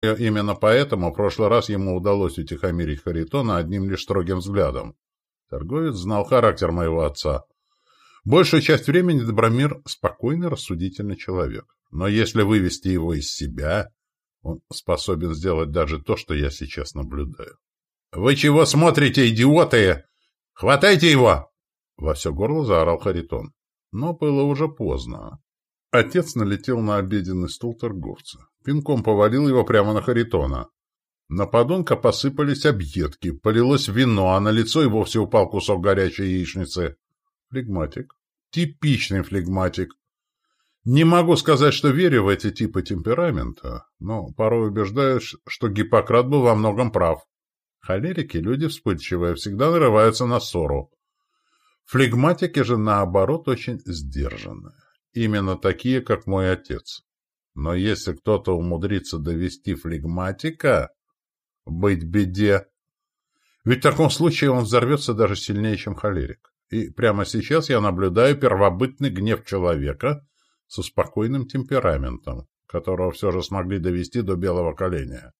Именно поэтому в прошлый раз ему удалось утихомирить Харитона одним лишь строгим взглядом. Торговец знал характер моего отца. Большую часть времени Добромир — спокойный, рассудительный человек. Но если вывести его из себя, он способен сделать даже то, что я сейчас наблюдаю. — Вы чего смотрите, идиоты? Хватайте его! — во все горло заорал Харитон. Но было уже поздно. Отец налетел на обеденный стул торговца. Пинком повалил его прямо на Харитона. На подонка посыпались объедки, полилось вино, а на лицо и вовсе упал кусок горячей яичницы. Флегматик. Типичный флегматик. Не могу сказать, что верю в эти типы темперамента, но порой убеждаюсь, что Гиппократ был во многом прав. Холерики — люди вспыльчивые, всегда нарываются на ссору. Флегматики же, наоборот, очень сдержанные. Именно такие, как мой отец. Но если кто-то умудрится довести флегматика, быть беде. Ведь в таком случае он взорвется даже сильнее, чем холерик. И прямо сейчас я наблюдаю первобытный гнев человека со спокойным темпераментом, которого все же смогли довести до белого коленя.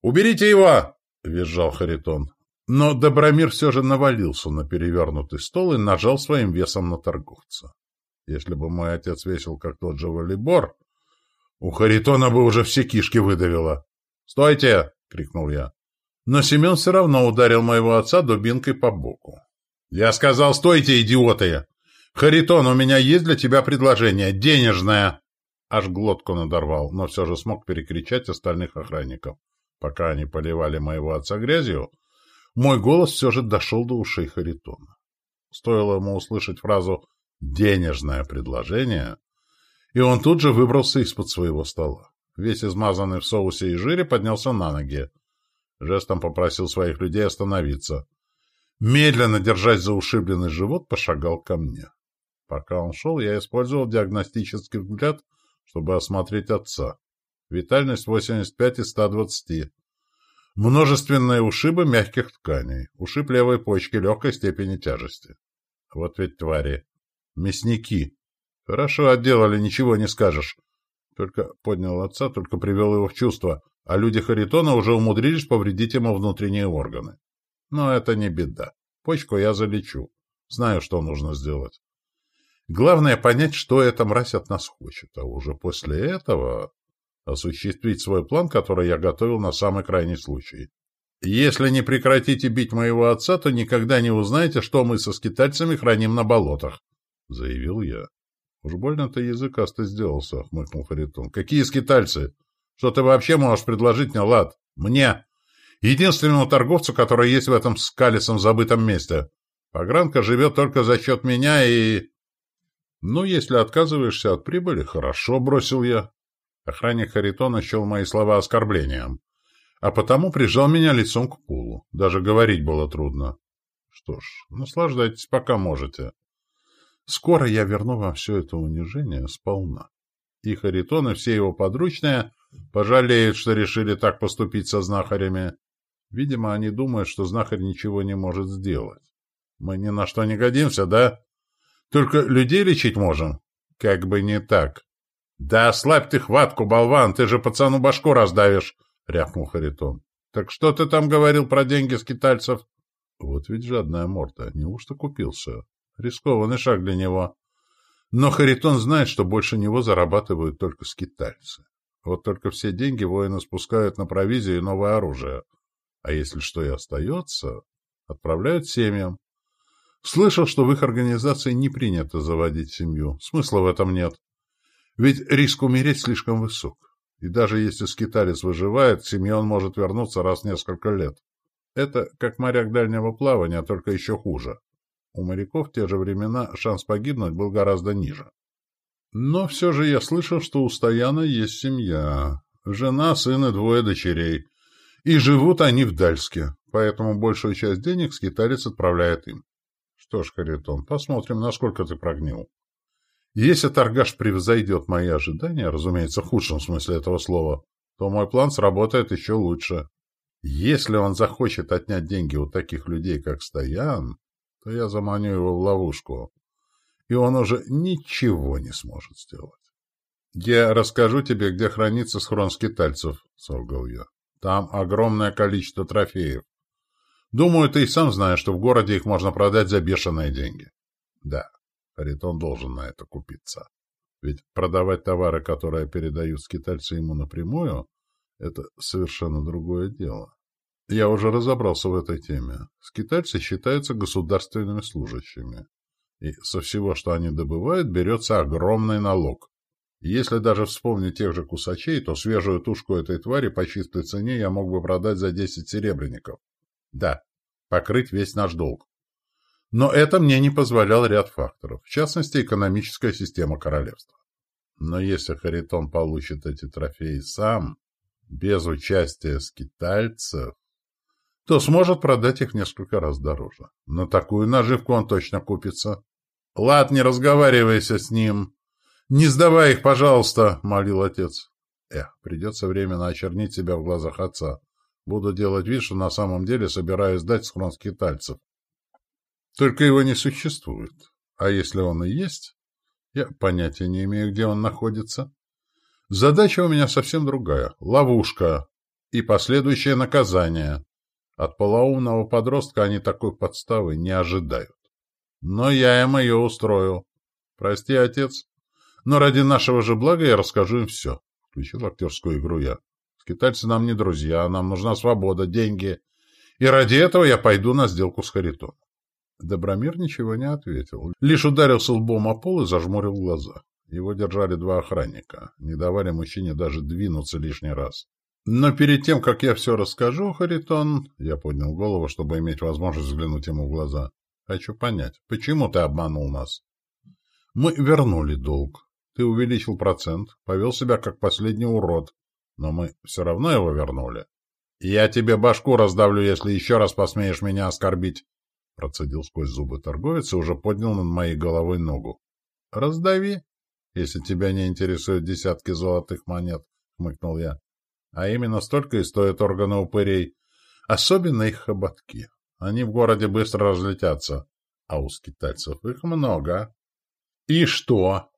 «Уберите его!» — визжал Харитон. Но Добромир все же навалился на перевернутый стол и нажал своим весом на торговца. Если бы мой отец весил, как тот же волейбор, у Харитона бы уже все кишки выдавило. «Стойте!» — крикнул я. Но Семен все равно ударил моего отца дубинкой по боку. «Я сказал, стойте, идиоты! Харитон, у меня есть для тебя предложение, денежное!» Аж глотку надорвал, но все же смог перекричать остальных охранников. Пока они поливали моего отца грязью, мой голос все же дошел до ушей Харитона. Стоило ему услышать фразу «денежное предложение», и он тут же выбрался из-под своего стола. Весь измазанный в соусе и жире поднялся на ноги. Жестом попросил своих людей остановиться. Медленно, держась за ушибленный живот, пошагал ко мне. Пока он шел, я использовал диагностический взгляд, чтобы осмотреть отца. Витальность 85 из 120. Множественные ушибы мягких тканей. Ушиб левой почки легкой степени тяжести. Вот ведь твари. Мясники. Хорошо отделали, ничего не скажешь. Только поднял отца, только привел его в чувство, а люди Харитона уже умудрились повредить ему внутренние органы. Но это не беда. Почку я залечу. Знаю, что нужно сделать. Главное понять, что эта мразь от нас хочет, а уже после этого осуществить свой план, который я готовил на самый крайний случай. Если не прекратите бить моего отца, то никогда не узнаете, что мы со скитальцами храним на болотах, — заявил я. Уж больно ты языкастый сделался, — хмыкнул Харитон. — Какие скитальцы? Что ты вообще можешь предложить мне, Лад? Мне! Единственному торговцу, который есть в этом скалисом забытом месте. Погранка живет только за счет меня и... Ну, если отказываешься от прибыли, хорошо, — бросил я. Охранник Харитона счел мои слова оскорблением, а потому прижал меня лицом к полу. Даже говорить было трудно. Что ж, наслаждайтесь, пока можете. Скоро я верну вам все это унижение сполна. И Харитон, и все его подручные пожалеют, что решили так поступить со знахарями. Видимо, они думают, что знахарь ничего не может сделать. Мы ни на что не годимся, да? Только людей лечить можем? Как бы не так. Да ослабь ты хватку, болван, ты же пацану башку раздавишь, — рявкнул Харитон. Так что ты там говорил про деньги скитальцев? Вот ведь жадная морда, неужто купился? Рискованный шаг для него. Но Харитон знает, что больше него зарабатывают только скитальцы. Вот только все деньги воины спускают на провизию и новое оружие. А если что и остается, отправляют семьям. Слышал, что в их организации не принято заводить семью. Смысла в этом нет. Ведь риск умереть слишком высок. И даже если скиталец выживает, к семье он может вернуться раз в несколько лет. Это как моряк дальнего плавания, только еще хуже. У моряков в те же времена шанс погибнуть был гораздо ниже. Но все же я слышал, что у Стояна есть семья. Жена, сын и двое дочерей. И живут они в Дальске, поэтому большую часть денег скиталец отправляет им. Что ж, Харитон, посмотрим, насколько ты прогнил. Если торгаш превзойдет мои ожидания, разумеется, в худшем смысле этого слова, то мой план сработает еще лучше. Если он захочет отнять деньги у таких людей, как Стоян, то я заманю его в ловушку, и он уже ничего не сможет сделать. «Я расскажу тебе, где хранится схрон скитальцев», — солгал я. «Там огромное количество трофеев. Думаю, ты и сам знаешь, что в городе их можно продать за бешеные деньги». «Да, Харитон должен на это купиться. Ведь продавать товары, которые передают скитальцы ему напрямую, это совершенно другое дело. Я уже разобрался в этой теме. Скитальцы считаются государственными служащими. И со всего, что они добывают, берется огромный налог. Если даже вспомнить тех же кусачей, то свежую тушку этой твари по чистой цене я мог бы продать за 10 серебряников. Да, покрыть весь наш долг. Но это мне не позволял ряд факторов, в частности, экономическая система королевства. Но если Харитон получит эти трофеи сам, без участия скитальцев, то сможет продать их несколько раз дороже. На такую наживку он точно купится. — Лад, не разговаривайся с ним, «Не сдавай их, пожалуйста!» — молил отец. Эх, придется временно очернить себя в глазах отца. Буду делать вид, что на самом деле собираюсь сдать схрон скитальцев. Только его не существует. А если он и есть, я понятия не имею, где он находится. Задача у меня совсем другая. Ловушка. И последующее наказание. От полоумного подростка они такой подставы не ожидают. Но я им ее устрою. Прости, отец, но ради нашего же блага я расскажу им все. Включил актерскую игру я. Скитальцы нам не друзья, нам нужна свобода, деньги. И ради этого я пойду на сделку с Харитоном. Добромир ничего не ответил. Лишь ударился лбом о пол и зажмурил глаза. Его держали два охранника. Не давали мужчине даже двинуться лишний раз. Но перед тем, как я все расскажу, Харитон, я поднял голову, чтобы иметь возможность взглянуть ему в глаза. Хочу понять, почему ты обманул нас? Мы вернули долг. Ты увеличил процент, повел себя как последний урод, но мы все равно его вернули. Я тебе башку раздавлю, если еще раз посмеешь меня оскорбить. Процедил сквозь зубы торговец и уже поднял над моей головой ногу. Раздави, если тебя не интересуют десятки золотых монет, хмыкнул я. А именно столько и стоят органы упырей. Особенно их хоботки. Они в городе быстро разлетятся, а у скитальцев их много. — И что?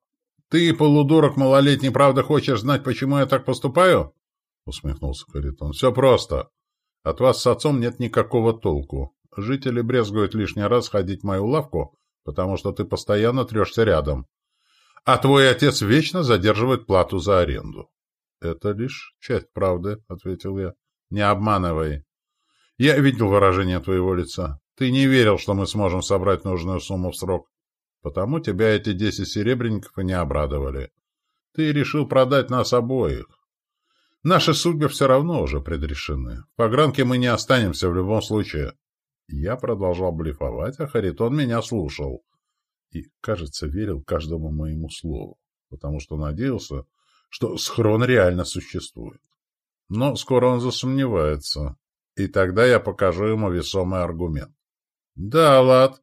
«Ты, полудурок малолетний, правда хочешь знать, почему я так поступаю?» — усмехнулся Харитон. «Все просто. От вас с отцом нет никакого толку. Жители брезгуют лишний раз ходить в мою лавку, потому что ты постоянно трешься рядом. А твой отец вечно задерживает плату за аренду». «Это лишь часть правды», — ответил я. «Не обманывай. Я видел выражение твоего лица. Ты не верил, что мы сможем собрать нужную сумму в срок. Потому тебя эти десять серебряников и не обрадовали. Ты решил продать нас обоих. Наши судьбы все равно уже предрешены. В погранке мы не останемся в любом случае. Я продолжал блефовать, а Харитон меня слушал. И, кажется, верил каждому моему слову, потому что надеялся, что схрон реально существует. Но скоро он засомневается, и тогда я покажу ему весомый аргумент. — Да, Лад,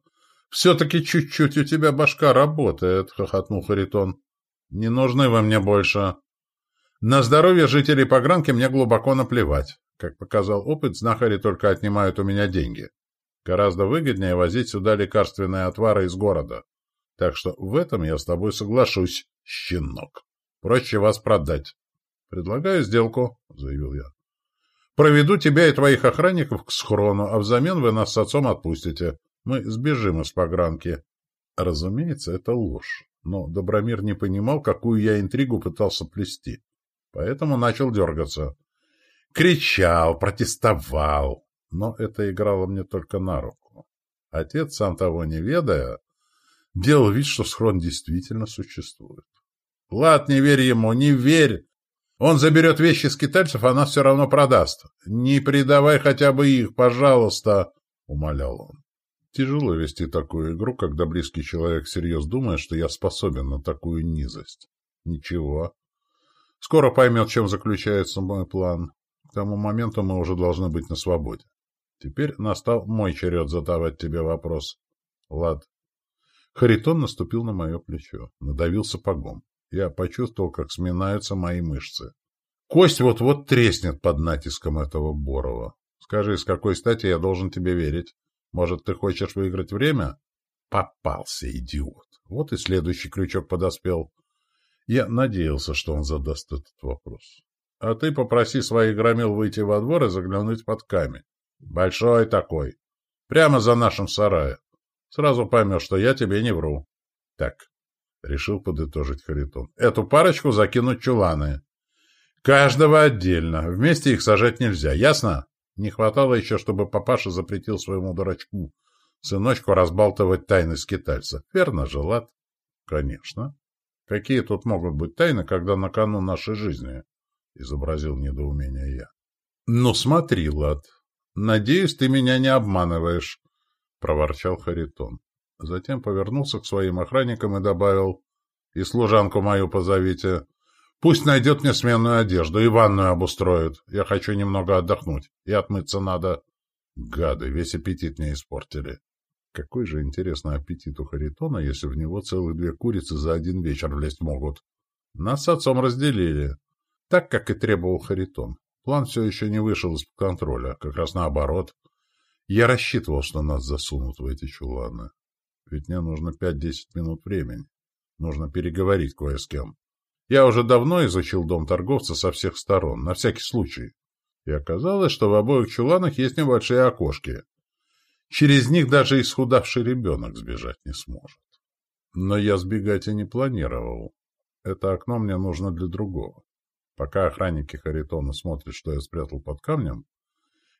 «Все-таки чуть-чуть у тебя башка работает», — хохотнул Харитон. «Не нужны вы мне больше. На здоровье жителей погранки мне глубоко наплевать. Как показал опыт, знахари только отнимают у меня деньги. Гораздо выгоднее возить сюда лекарственные отвары из города. Так что в этом я с тобой соглашусь, щенок. Проще вас продать. Предлагаю сделку, — заявил я. Проведу тебя и твоих охранников к схрону, а взамен вы нас с отцом отпустите. Мы сбежим из погранки. Разумеется, это ложь. Но Добромир не понимал, какую я интригу пытался плести. Поэтому начал дергаться. Кричал, протестовал. Но это играло мне только на руку. Отец, сам того не ведая, делал вид, что схрон действительно существует. «Лад, не верь ему, не верь! Он заберет вещи скитальцев, а нас все равно продаст. Не предавай хотя бы их, пожалуйста!» — умолял он. Тяжело вести такую игру, когда близкий человек всерьез думает, что я способен на такую низость. Ничего. Скоро поймет, чем заключается мой план. К тому моменту мы уже должны быть на свободе. Теперь настал мой черед задавать тебе вопрос. Лад. Харитон наступил на мое плечо, надавил сапогом. Я почувствовал, как сминаются мои мышцы. Кость вот-вот треснет под натиском этого Борова. Скажи, с какой стати я должен тебе верить? Может, ты хочешь выиграть время? Попался, идиот. Вот и следующий крючок подоспел. Я надеялся, что он задаст этот вопрос. А ты попроси своих громил выйти во двор и заглянуть под камень. Большой такой. Прямо за нашим сараем. Сразу поймешь, что я тебе не вру. Так, решил подытожить Харитон. Эту парочку закинуть чуланы. Каждого отдельно. Вместе их сажать нельзя. Ясно? Не хватало еще, чтобы папаша запретил своему дурачку, сыночку, разбалтывать тайны скитальца. Верно же, Лад? Конечно. Какие тут могут быть тайны, когда на кону нашей жизни? Изобразил недоумение я. Ну, смотри, Лад. Надеюсь, ты меня не обманываешь, проворчал Харитон. Затем повернулся к своим охранникам и добавил, и служанку мою позовите. Пусть найдет мне сменную одежду и ванную обустроит. Я хочу немного отдохнуть. И отмыться надо. Гады, весь аппетит мне испортили. Какой же интересный аппетит у Харитона, если в него целых две курицы за один вечер влезть могут. Нас с отцом разделили. Так, как и требовал Харитон. План все еще не вышел из-под контроля. Как раз наоборот. Я рассчитывал, что нас засунут в эти чуланы. Ведь мне нужно пять-десять минут времени. Нужно переговорить кое с кем. Я уже давно изучил дом торговца со всех сторон, на всякий случай. И оказалось, что в обоих чуланах есть небольшие окошки. Через них даже исхудавший ребенок сбежать не сможет. Но я сбегать и не планировал. Это окно мне нужно для другого. Пока охранники Харитона смотрят, что я спрятал под камнем,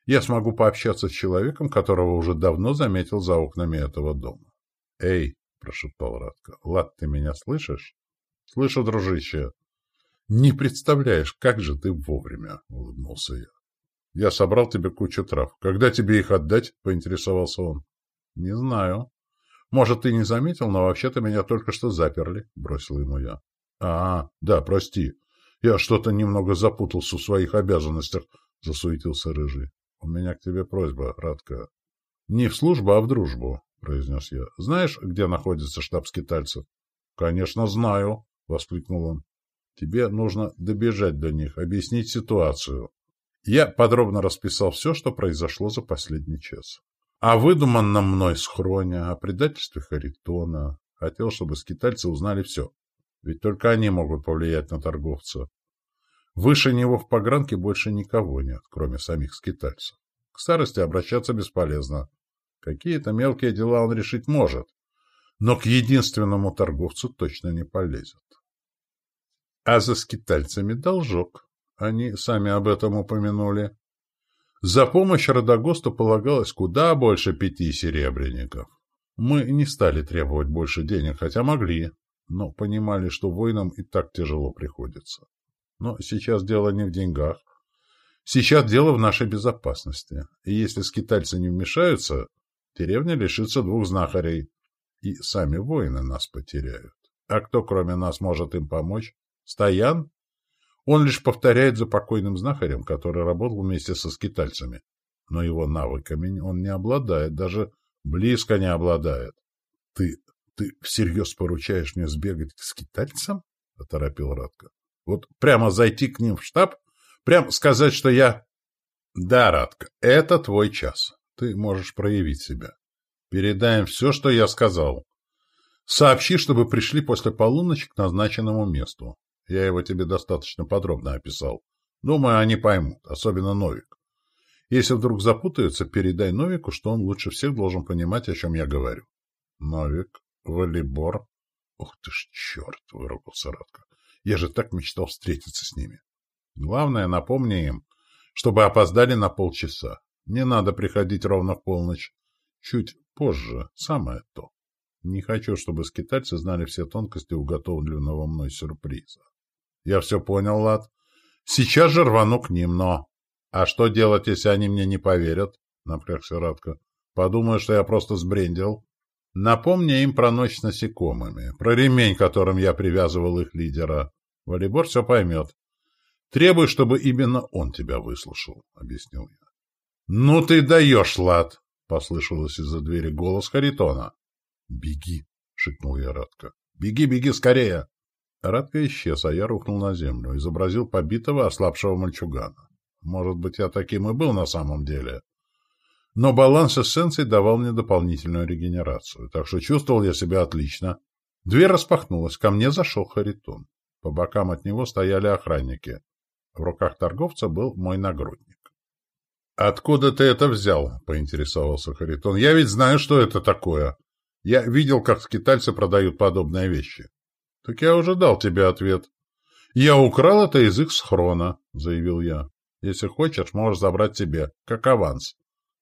я смогу пообщаться с человеком, которого уже давно заметил за окнами этого дома. — Эй, — прошептал Радко, — Лад, ты меня слышишь? — Слышу, дружище. — Не представляешь, как же ты вовремя, — улыбнулся я. — Я собрал тебе кучу трав. Когда тебе их отдать? — поинтересовался он. — Не знаю. Может, ты не заметил, но вообще-то меня только что заперли, — бросил ему я. — А, да, прости. Я что-то немного запутался в своих обязанностях, — засуетился Рыжий. — У меня к тебе просьба, Радка. — Не в службу, а в дружбу, — произнес я. — Знаешь, где находится штаб скитальцев? — Конечно, знаю, — воскликнул он. «Тебе нужно добежать до них, объяснить ситуацию». Я подробно расписал все, что произошло за последний час. О выдуманном мной схроне, о предательстве Харитона. Хотел, чтобы скитальцы узнали все. Ведь только они могут повлиять на торговца. Выше него в погранке больше никого нет, кроме самих скитальцев. К старости обращаться бесполезно. Какие-то мелкие дела он решить может, но к единственному торговцу точно не полезет. А за скитальцами должок. Они сами об этом упомянули. За помощь Родогосту полагалось куда больше пяти серебряников. Мы не стали требовать больше денег, хотя могли, но понимали, что воинам и так тяжело приходится. Но сейчас дело не в деньгах. Сейчас дело в нашей безопасности. И если скитальцы не вмешаются, деревня лишится двух знахарей, и сами воины нас потеряют. А кто, кроме нас, может им помочь? Стоян? Он лишь повторяет за покойным знахарем, который работал вместе со скитальцами. Но его навыками он не обладает, даже близко не обладает. — Ты, ты всерьез поручаешь мне сбегать к скитальцам? — оторопил Радко. — Вот прямо зайти к ним в штаб? Прям сказать, что я... — Да, Радко, это твой час. Ты можешь проявить себя. Передаем все, что я сказал. Сообщи, чтобы пришли после полуночи к назначенному месту. Я его тебе достаточно подробно описал. Думаю, они поймут, особенно Новик. Если вдруг запутаются, передай Новику, что он лучше всех должен понимать, о чем я говорю. Новик, волейбор. Ух ты ж черт, выругался Радко. Я же так мечтал встретиться с ними. Главное, напомни им, чтобы опоздали на полчаса. Не надо приходить ровно в полночь. Чуть позже, самое то. Не хочу, чтобы скитальцы знали все тонкости уготовленного мной сюрприза. Я все понял, Лад. Сейчас же рвану к ним, но... А что делать, если они мне не поверят? Напрягся Радко. Подумаю, что я просто сбрендил. Напомни им про ночь с насекомыми, про ремень, которым я привязывал их лидера. Волейбор все поймет. Требуй, чтобы именно он тебя выслушал, — объяснил я. — Ну ты даешь, Лад! — послышалось из-за двери голос Харитона. «Беги!» — шикнул я Радко. «Беги, беги, скорее!» Радко исчез, а я рухнул на землю, изобразил побитого, ослабшего мальчугана. Может быть, я таким и был на самом деле. Но баланс эссенций давал мне дополнительную регенерацию, так что чувствовал я себя отлично. Дверь распахнулась, ко мне зашел Харитон. По бокам от него стояли охранники. В руках торговца был мой нагрудник. «Откуда ты это взял?» — поинтересовался Харитон. «Я ведь знаю, что это такое. Я видел, как скитальцы продают подобные вещи». «Так я уже дал тебе ответ». «Я украл это из их схрона», — заявил я. «Если хочешь, можешь забрать себе, как аванс.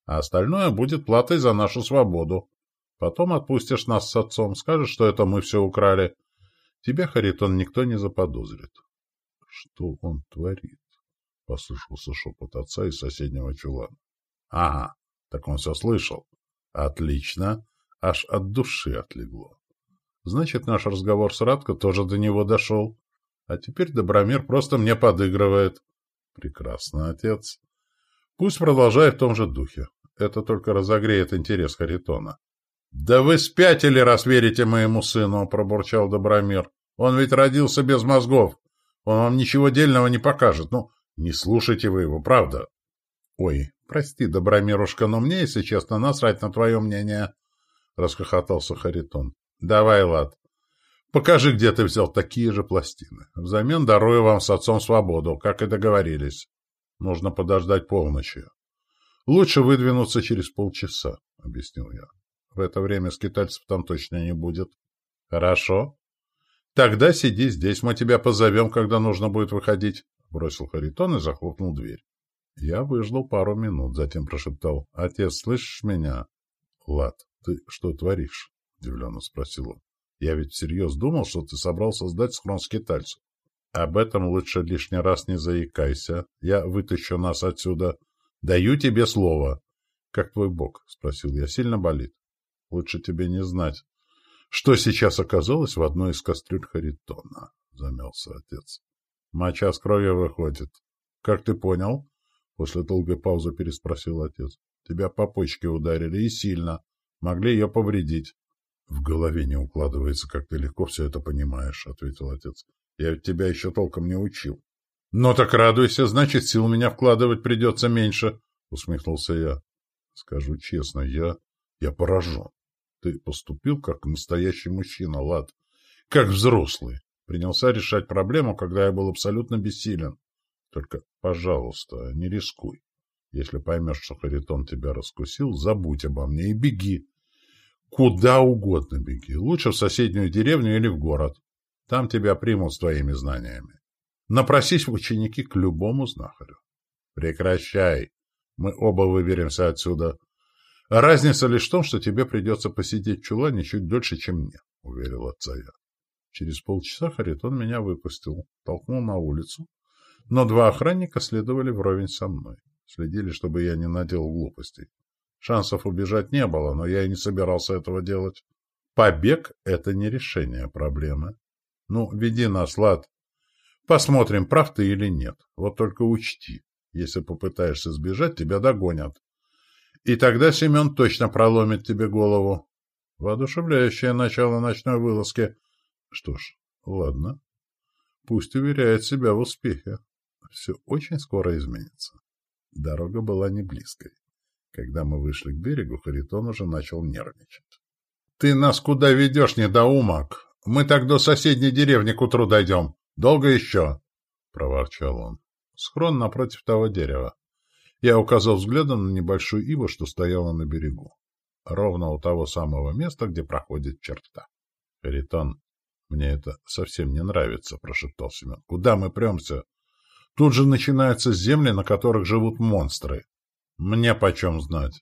А остальное будет платой за нашу свободу. Потом отпустишь нас с отцом, скажешь, что это мы все украли. Тебя, Харитон, никто не заподозрит». «Что он творит?» — послышался шепот отца из соседнего чулана. — Ага, так он все слышал. — Отлично. Аж от души отлегло. Значит, наш разговор с Радко тоже до него дошел. А теперь Добромир просто мне подыгрывает. Прекрасно, отец. Пусть продолжает в том же духе. Это только разогреет интерес Харитона. — Да вы спятили, раз верите моему сыну, — пробурчал Добромир. — Он ведь родился без мозгов. Он вам ничего дельного не покажет. Ну, не слушайте вы его, правда? Ой, прости, Добромирушка, но мне, если честно, насрать на твое мнение, — расхохотался Харитон. Давай, Лад, покажи, где ты взял такие же пластины. Взамен дарую вам с отцом свободу, как и договорились. Нужно подождать полночи. Лучше выдвинуться через полчаса, — объяснил я. В это время скитальцев там точно не будет. Хорошо. Тогда сиди здесь, мы тебя позовем, когда нужно будет выходить бросил Харитон и захлопнул дверь. Я выждал пару минут, затем прошептал. — Отец, слышишь меня? — Лад, ты что творишь? — удивленно спросил он. — Я ведь всерьез думал, что ты собрался сдать схрон скитальцев. — Об этом лучше лишний раз не заикайся. Я вытащу нас отсюда. Даю тебе слово. — Как твой бог? — спросил я. — Сильно болит? — Лучше тебе не знать. — Что сейчас оказалось в одной из кастрюль Харитона? — замялся отец. Моча с кровью выходит. Как ты понял? После долгой паузы переспросил отец. Тебя по почке ударили и сильно. Могли ее повредить. В голове не укладывается, как ты легко все это понимаешь, ответил отец. Я ведь тебя еще толком не учил. Ну так радуйся, значит, сил меня вкладывать придется меньше, усмехнулся я. Скажу честно, я... я поражен. Ты поступил как настоящий мужчина, Лад. Как взрослый. Принялся решать проблему, когда я был абсолютно бессилен. Только, пожалуйста, не рискуй. Если поймешь, что Харитон тебя раскусил, забудь обо мне и беги. Куда угодно беги. Лучше в соседнюю деревню или в город. Там тебя примут с твоими знаниями. Напросись в ученики к любому знахарю. Прекращай. Мы оба выберемся отсюда. Разница лишь в том, что тебе придется посидеть в чулане чуть дольше, чем мне, — уверил отца я. Через полчаса Харитон меня выпустил, толкнул на улицу, но два охранника следовали вровень со мной. Следили, чтобы я не наделал глупостей. Шансов убежать не было, но я и не собирался этого делать. Побег — это не решение проблемы. Ну, веди нас, Лад. Посмотрим, прав ты или нет. Вот только учти, если попытаешься сбежать, тебя догонят. И тогда Семен точно проломит тебе голову. Воодушевляющее начало ночной вылазки — что ж, ладно. Пусть уверяет себя в успехе. Все очень скоро изменится. Дорога была не близкой. Когда мы вышли к берегу, Харитон уже начал нервничать. — Ты нас куда ведешь, недоумок? Мы так до соседней деревни к утру дойдем. Долго еще? — проворчал он. Схрон напротив того дерева. Я указал взглядом на небольшую иву, что стояла на берегу. Ровно у того самого места, где проходит черта. Харитон, «Мне это совсем не нравится», — прошептал Семен. «Куда мы премся? Тут же начинаются земли, на которых живут монстры. Мне почем знать?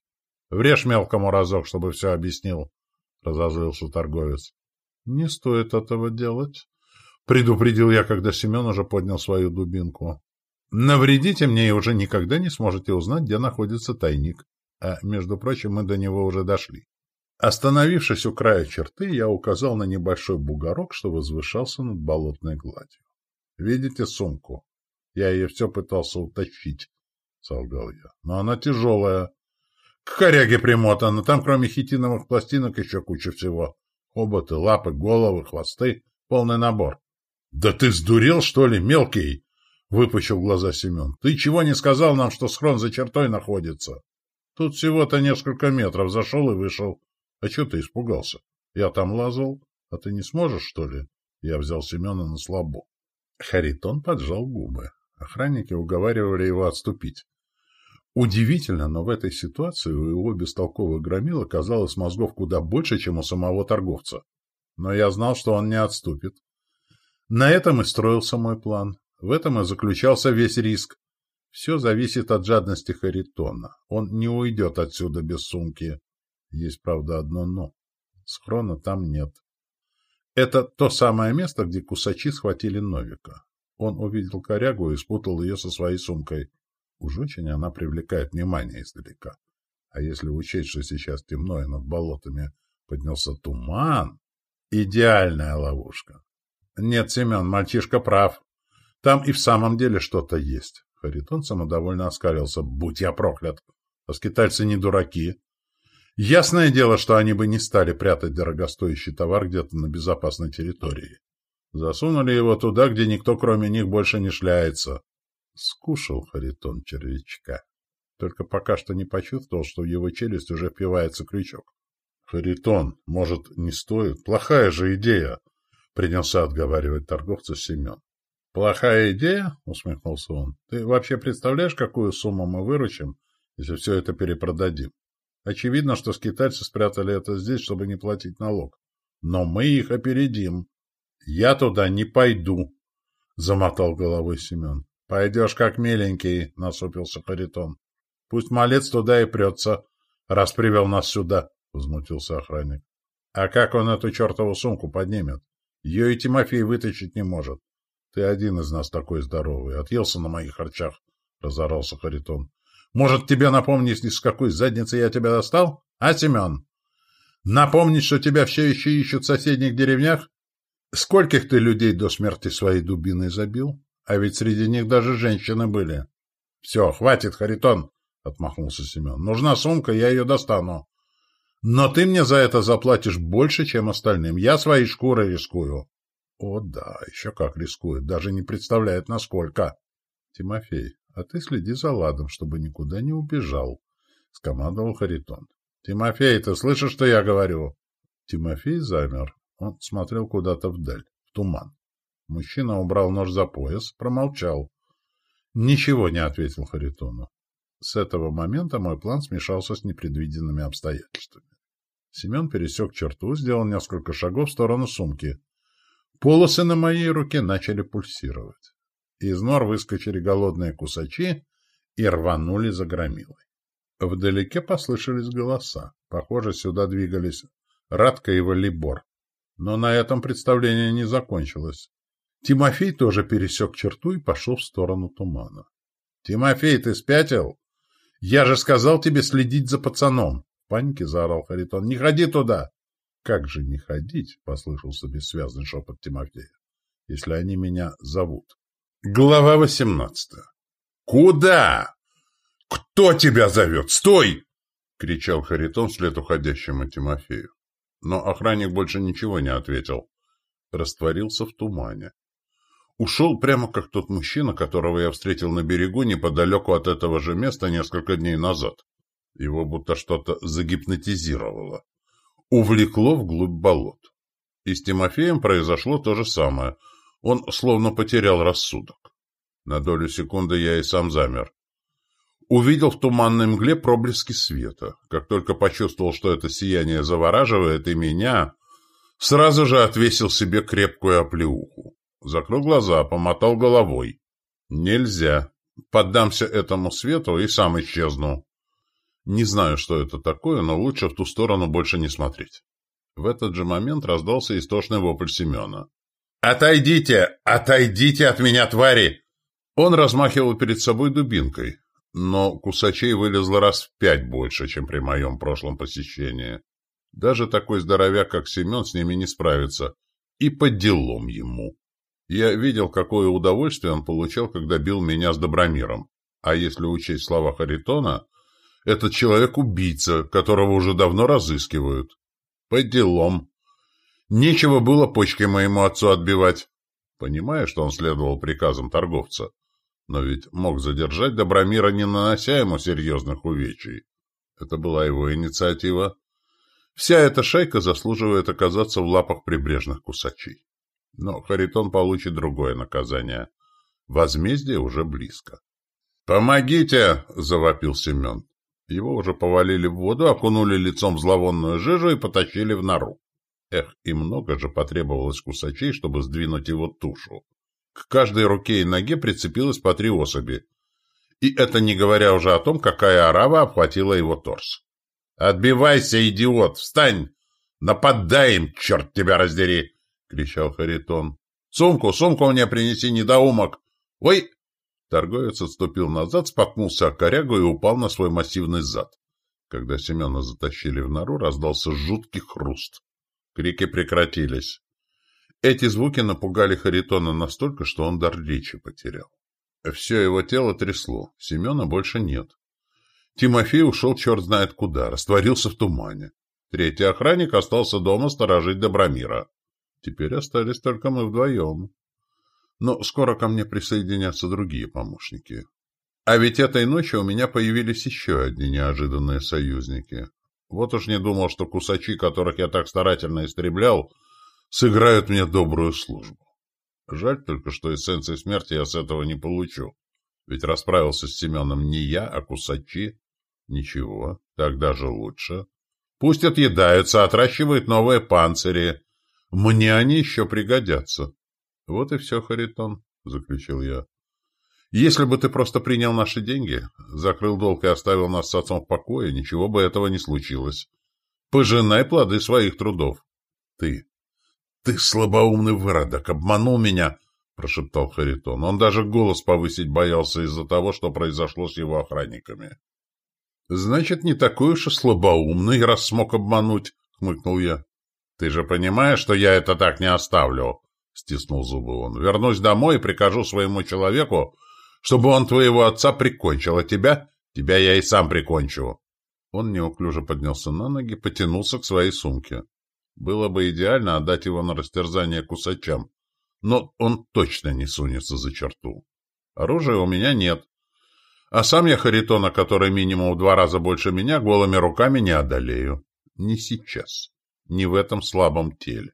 Врежь мелкому разок, чтобы все объяснил», — разозлился торговец. «Не стоит этого делать», — предупредил я, когда Семен уже поднял свою дубинку. «Навредите мне и уже никогда не сможете узнать, где находится тайник. А, между прочим, мы до него уже дошли». Остановившись у края черты, я указал на небольшой бугорок, что возвышался над болотной гладью. «Видите сумку? Я ее все пытался утащить», — солгал я. «Но она тяжелая. К коряге примотана. Там, кроме хитиновых пластинок, еще куча всего. Хоботы, лапы, головы, хвосты. Полный набор». «Да ты сдурел, что ли, мелкий?» — выпучил глаза Семен. «Ты чего не сказал нам, что схрон за чертой находится?» «Тут всего-то несколько метров. Зашел и вышел». А что ты испугался? Я там лазал, а ты не сможешь, что ли? Я взял Семена на слабо. Харитон поджал губы. Охранники уговаривали его отступить. Удивительно, но в этой ситуации у его бестолковых громил оказалось мозгов куда больше, чем у самого торговца. Но я знал, что он не отступит. На этом и строился мой план. В этом и заключался весь риск. Все зависит от жадности Харитона. Он не уйдет отсюда без сумки. Есть, правда, одно «но». Схрона там нет. Это то самое место, где кусачи схватили Новика. Он увидел корягу и спутал ее со своей сумкой. Уж очень она привлекает внимание издалека. А если учесть, что сейчас темно и над болотами поднялся туман, идеальная ловушка. Нет, Семен, мальчишка прав. Там и в самом деле что-то есть. Харитон самодовольно оскалился. Будь я проклят! А скитальцы не дураки. Ясное дело, что они бы не стали прятать дорогостоящий товар где-то на безопасной территории. Засунули его туда, где никто кроме них больше не шляется. Скушал Харитон червячка. Только пока что не почувствовал, что в его челюсть уже впивается крючок. Харитон, может, не стоит? Плохая же идея! Принялся отговаривать торговца Семен. «Плохая идея?» — усмехнулся он. «Ты вообще представляешь, какую сумму мы выручим, если все это перепродадим? Очевидно, что скитальцы спрятали это здесь, чтобы не платить налог. Но мы их опередим. Я туда не пойду», — замотал головой Семен. «Пойдешь как миленький», — насупился Харитон. «Пусть малец туда и прется, раз привел нас сюда», — возмутился охранник. «А как он эту чертову сумку поднимет? Ее и Тимофей вытащить не может». Ты один из нас такой здоровый. Отъелся на моих харчах, — разорался Харитон. — Может, тебе напомнить, с какой задницы я тебя достал? А, Семен? Напомнить, что тебя все еще ищут в соседних деревнях? Скольких ты людей до смерти своей дубиной забил? А ведь среди них даже женщины были. — Все, хватит, Харитон, — отмахнулся Семен. — Нужна сумка, я ее достану. Но ты мне за это заплатишь больше, чем остальным. Я своей шкурой рискую. О да, еще как рискует, даже не представляет, насколько. Тимофей, а ты следи за Ладом, чтобы никуда не убежал, — скомандовал Харитон. Тимофей, ты слышишь, что я говорю? Тимофей замер. Он смотрел куда-то вдаль, в туман. Мужчина убрал нож за пояс, промолчал. Ничего не ответил Харитону. С этого момента мой план смешался с непредвиденными обстоятельствами. Семен пересек черту, сделал несколько шагов в сторону сумки. Полосы на моей руке начали пульсировать. Из нор выскочили голодные кусачи и рванули за громилой. Вдалеке послышались голоса. Похоже, сюда двигались Радка и Валибор. Но на этом представление не закончилось. Тимофей тоже пересек черту и пошел в сторону тумана. — Тимофей, ты спятил? Я же сказал тебе следить за пацаном! — в панике заорал Харитон. — Не ходи туда! «Как же не ходить?» — послышался бессвязный шепот Тимофея. «Если они меня зовут». Глава восемнадцатая. «Куда? Кто тебя зовет? Стой!» — кричал Харитон вслед уходящему Тимофею. Но охранник больше ничего не ответил. Растворился в тумане. Ушел прямо как тот мужчина, которого я встретил на берегу неподалеку от этого же места несколько дней назад. Его будто что-то загипнотизировало увлекло вглубь болот. И с Тимофеем произошло то же самое. Он словно потерял рассудок. На долю секунды я и сам замер. Увидел в туманной мгле проблески света. Как только почувствовал, что это сияние завораживает и меня, сразу же отвесил себе крепкую оплеуху. Закрыл глаза, помотал головой. Нельзя. Поддамся этому свету и сам исчезну. Не знаю, что это такое, но лучше в ту сторону больше не смотреть. В этот же момент раздался истошный вопль Семена. «Отойдите! Отойдите от меня, твари!» Он размахивал перед собой дубинкой, но кусачей вылезло раз в пять больше, чем при моем прошлом посещении. Даже такой здоровяк, как Семен, с ними не справится. И по делам ему. Я видел, какое удовольствие он получал, когда бил меня с Добромиром. А если учесть слова Харитона, этот человек-убийца, которого уже давно разыскивают. По делам. Нечего было почки моему отцу отбивать. Понимая, что он следовал приказам торговца. Но ведь мог задержать Добромира, не нанося ему серьезных увечий. Это была его инициатива. Вся эта шайка заслуживает оказаться в лапах прибрежных кусачей. Но Харитон получит другое наказание. Возмездие уже близко. «Помогите!» — завопил Семен. Его уже повалили в воду, окунули лицом в зловонную жижу и потащили в нору. Эх, и много же потребовалось кусачей, чтобы сдвинуть его тушу. К каждой руке и ноге прицепилось по три особи. И это не говоря уже о том, какая арава обхватила его торс. «Отбивайся, идиот! Встань! Нападаем, черт тебя раздери!» — кричал Харитон. «Сумку, сумку мне принеси, недоумок! Ой!» Торговец отступил назад, споткнулся о корягу и упал на свой массивный зад. Когда Семена затащили в нору, раздался жуткий хруст. Крики прекратились. Эти звуки напугали Харитона настолько, что он дар речи потерял. Все его тело трясло, Семена больше нет. Тимофей ушел черт знает куда, растворился в тумане. Третий охранник остался дома сторожить Добромира. Теперь остались только мы вдвоем. Но скоро ко мне присоединятся другие помощники. А ведь этой ночью у меня появились еще одни неожиданные союзники. Вот уж не думал, что кусачи, которых я так старательно истреблял, сыграют мне добрую службу. Жаль только, что эссенции смерти я с этого не получу. Ведь расправился с Семеном не я, а кусачи. Ничего, так даже лучше. Пусть отъедаются, отращивают новые панцири. Мне они еще пригодятся. Вот и все, Харитон, — заключил я. Если бы ты просто принял наши деньги, закрыл долг и оставил нас с отцом в покое, ничего бы этого не случилось. Пожинай плоды своих трудов. Ты, ты слабоумный выродок, обманул меня, — прошептал Харитон. Он даже голос повысить боялся из-за того, что произошло с его охранниками. — Значит, не такой уж и слабоумный, раз смог обмануть, — хмыкнул я. — Ты же понимаешь, что я это так не оставлю, — стиснул зубы он. — Вернусь домой и прикажу своему человеку, чтобы он твоего отца прикончил, а тебя... Тебя я и сам прикончу. Он неуклюже поднялся на ноги, потянулся к своей сумке. Было бы идеально отдать его на растерзание кусачам, но он точно не сунется за черту. Оружия у меня нет. А сам я Харитона, который минимум в два раза больше меня, голыми руками не одолею. Не сейчас. Не в этом слабом теле.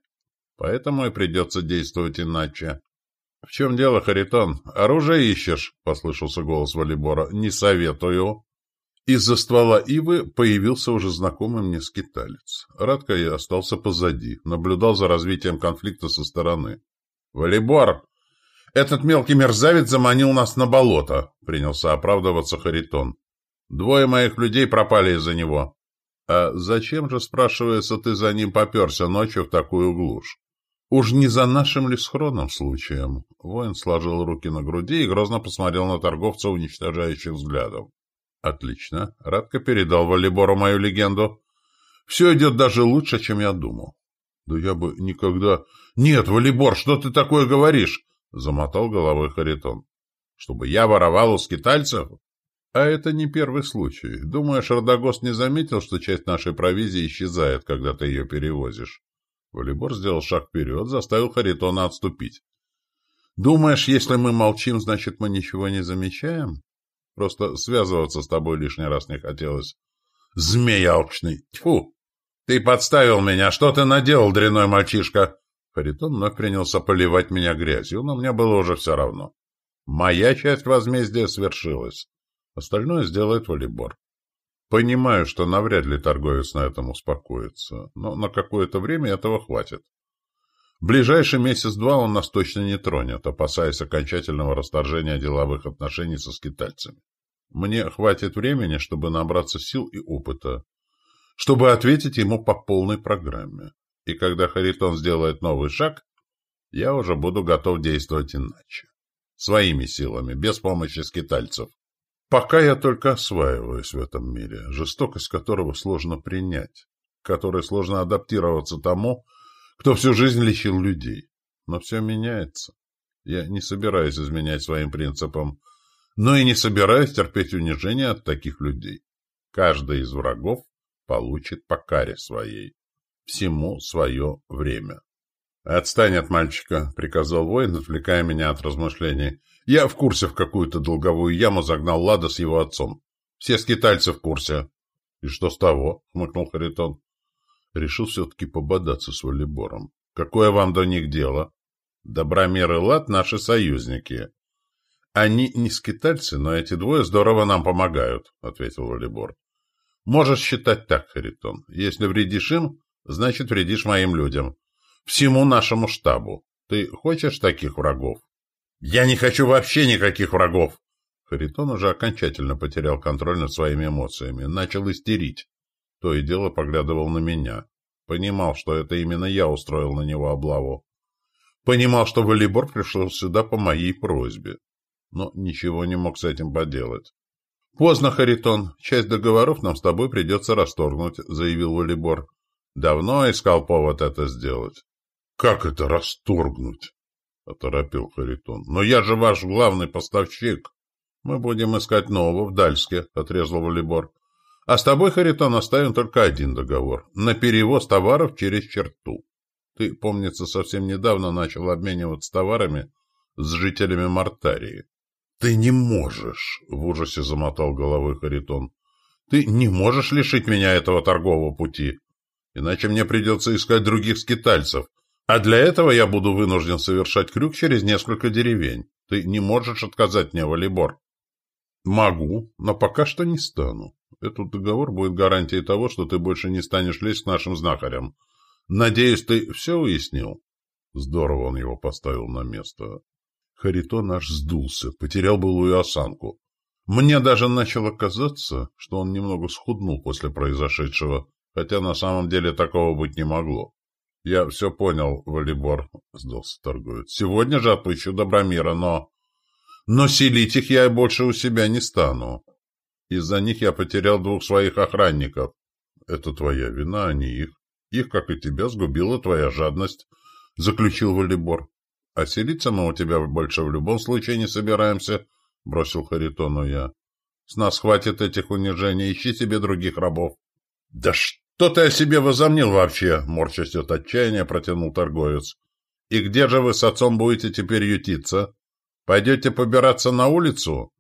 Поэтому и придется действовать иначе. — В чем дело, Харитон? Оружие ищешь? — послышался голос Валибора. — Не советую. Из-за ствола ивы появился уже знакомый мне скиталец. Радко я остался позади, наблюдал за развитием конфликта со стороны. «Валибор! Этот мелкий мерзавец заманил нас на болото!» — принялся оправдываться Харитон. «Двое моих людей пропали из-за него». «А зачем же, спрашивается, ты за ним поперся ночью в такую глушь?» «Уж не за нашим ли схроном случаем?» Воин сложил руки на груди и грозно посмотрел на торговца уничтожающим взглядом. Отлично. Радко передал Валибору мою легенду. Все идет даже лучше, чем я думал. Да я бы никогда... Нет, Валибор, что ты такое говоришь? Замотал головой Харитон. Чтобы я воровал у скитальцев? А это не первый случай. Думаешь, Родогост не заметил, что часть нашей провизии исчезает, когда ты ее перевозишь? Валибор сделал шаг вперед, заставил Харитона отступить. Думаешь, если мы молчим, значит, мы ничего не замечаем? Просто связываться с тобой лишний раз не хотелось. Змей алчный! Тьфу! Ты подставил меня! Что ты наделал, дряной мальчишка? Харитон вновь принялся поливать меня грязью, но мне было уже все равно. Моя часть возмездия свершилась. Остальное сделает волейбор. Понимаю, что навряд ли торговец на этом успокоится, но на какое-то время этого хватит. Ближайший месяц-два он нас точно не тронет, опасаясь окончательного расторжения деловых отношений со скитальцами. Мне хватит времени, чтобы набраться сил и опыта, чтобы ответить ему по полной программе. И когда Харитон сделает новый шаг, я уже буду готов действовать иначе. Своими силами, без помощи скитальцев. Пока я только осваиваюсь в этом мире, жестокость которого сложно принять, которой сложно адаптироваться тому, кто всю жизнь лечил людей. Но все меняется. Я не собираюсь изменять своим принципам, но и не собираюсь терпеть унижение от таких людей. Каждый из врагов получит по каре своей. Всему свое время. «Отстань от мальчика», — приказал воин, отвлекая меня от размышлений. «Я в курсе, в какую-то долговую яму загнал Лада с его отцом. Все скитальцы в курсе». «И что с того?» — хмыкнул Харитон. Решил все-таки пободаться с волейбором. «Какое вам до них дело?» Добромир и Лад — наши союзники. Они не скитальцы, но эти двое здорово нам помогают, — ответил Валибор. Можешь считать так, Харитон. Если вредишь им, значит, вредишь моим людям. Всему нашему штабу. Ты хочешь таких врагов? Я не хочу вообще никаких врагов! Харитон уже окончательно потерял контроль над своими эмоциями, начал истерить. То и дело поглядывал на меня. Понимал, что это именно я устроил на него облаву. Понимал, что Валибор пришел сюда по моей просьбе. Но ничего не мог с этим поделать. «Поздно, Харитон. Часть договоров нам с тобой придется расторгнуть», — заявил Валибор. «Давно искал повод это сделать». «Как это расторгнуть?» — оторопил Харитон. «Но я же ваш главный поставщик». «Мы будем искать нового в Дальске», — отрезал Валибор. «А с тобой, Харитон, оставим только один договор — на перевоз товаров через черту. Ты, помнится, совсем недавно начал обмениваться товарами с жителями Мартарии. «Ты не можешь!» — в ужасе замотал головой Харитон. «Ты не можешь лишить меня этого торгового пути, иначе мне придется искать других скитальцев, а для этого я буду вынужден совершать крюк через несколько деревень. Ты не можешь отказать мне, Валибор». «Могу, но пока что не стану. Этот договор будет гарантией того, что ты больше не станешь лезть к нашим знахарям. Надеюсь, ты все уяснил?» Здорово он его поставил на место. Харитон аж сдулся, потерял былую осанку. Мне даже начало казаться, что он немного схуднул после произошедшего, хотя на самом деле такого быть не могло. — Я все понял, Валибор, — сдался торговец. — Сегодня же отпущу Добромира, но... Но селить их я больше у себя не стану. Из-за них я потерял двух своих охранников. Это твоя вина, а не их. Их, как и тебя, сгубила твоя жадность, — заключил Валибор. — А селиться мы у тебя больше в любом случае не собираемся, — бросил Харитону я. — С нас хватит этих унижений, ищи себе других рабов. — Да что ты о себе возомнил вообще? — морчась от отчаяния протянул торговец. — И где же вы с отцом будете теперь ютиться? Пойдете побираться на улицу?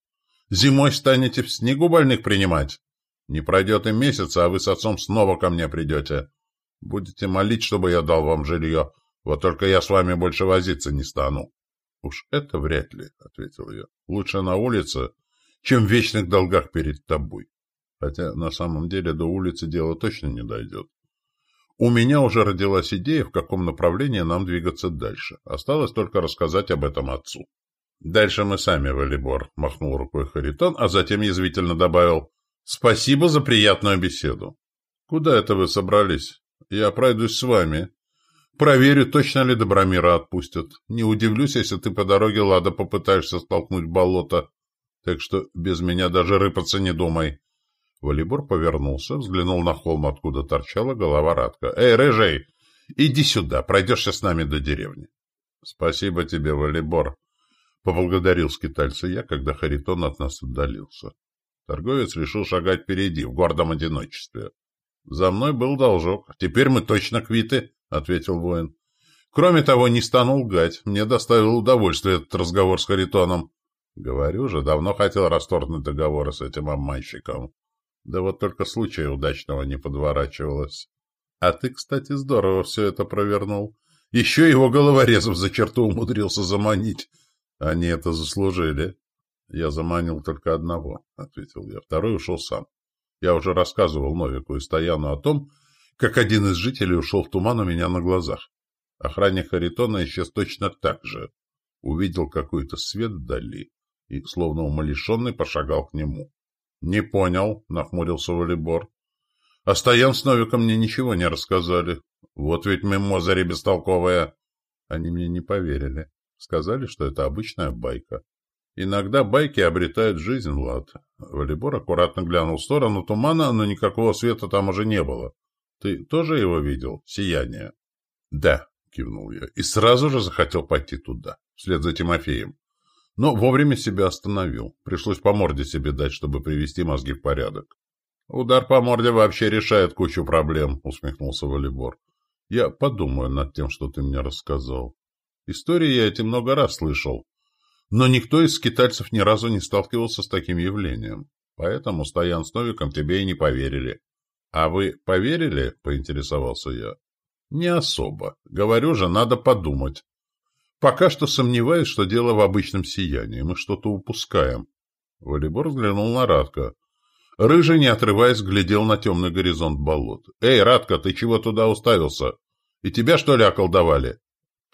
Зимой станете в снегу больных принимать? Не пройдет и месяца, а вы с отцом снова ко мне придете. Будете молить, чтобы я дал вам жилье, вот только я с вами больше возиться не стану. — Уж это вряд ли, — ответил я. — Лучше на улице, чем в вечных долгах перед тобой. Хотя на самом деле до улицы дело точно не дойдет. У меня уже родилась идея, в каком направлении нам двигаться дальше. Осталось только рассказать об этом отцу. «Дальше мы сами, Валибор», — махнул рукой Харитон, а затем язвительно добавил «Спасибо за приятную беседу». «Куда это вы собрались? Я пройдусь с вами. Проверю, точно ли Добромира отпустят. Не удивлюсь, если ты по дороге Лада попытаешься столкнуть болото. Так что без меня даже рыпаться не думай. Валибор повернулся, взглянул на холм, откуда торчала голова Радка. «Эй, рыжий, иди сюда, пройдешься с нами до деревни». «Спасибо тебе, Валибор», — поблагодарил скитальца я, когда Харитон от нас отдалился. Торговец решил шагать впереди, в гордом одиночестве. «За мной был должок. Теперь мы точно квиты», — ответил воин. «Кроме того, не стану лгать. Мне доставил удовольствие этот разговор с Харитоном. Говорю же, давно хотел расторгнуть договоры с этим обманщиком. Да вот только случая удачного не подворачивалось. А ты, кстати, здорово все это провернул. Еще его головорезов за черту умудрился заманить. Они это заслужили. Я заманил только одного, — ответил я. Второй ушел сам. Я уже рассказывал Новику и Стояну о том, как один из жителей ушел в туман у меня на глазах. Охранник Харитона исчез точно так же. Увидел какой-то свет вдали и, словно умалишенный, пошагал к нему. — Не понял, — нахмурился Валибор. — А Стоян с Новиком мне ничего не рассказали. Вот ведь мимозари бестолковая. Они мне не поверили. Сказали, что это обычная байка. Иногда байки обретают жизнь, Влад. Валибор аккуратно глянул в сторону тумана, но никакого света там уже не было. Ты тоже его видел? Сияние. Да, кивнул я, и сразу же захотел пойти туда, вслед за Тимофеем. Но вовремя себя остановил. Пришлось по морде себе дать, чтобы привести мозги в порядок. «Удар по морде вообще решает кучу проблем», — усмехнулся Валибор. «Я подумаю над тем, что ты мне рассказал. Истории я эти много раз слышал, но никто из скитальцев ни разу не сталкивался с таким явлением. Поэтому Стоян с Новиком тебе и не поверили. — А вы поверили? — поинтересовался я. — Не особо. Говорю же, надо подумать. Пока что сомневаюсь, что дело в обычном сиянии. Мы что-то упускаем. Волейбор взглянул на Радка. Рыжий, не отрываясь, глядел на темный горизонт болот. «Эй, Радка, ты чего туда уставился? И тебя, что ли, околдовали?»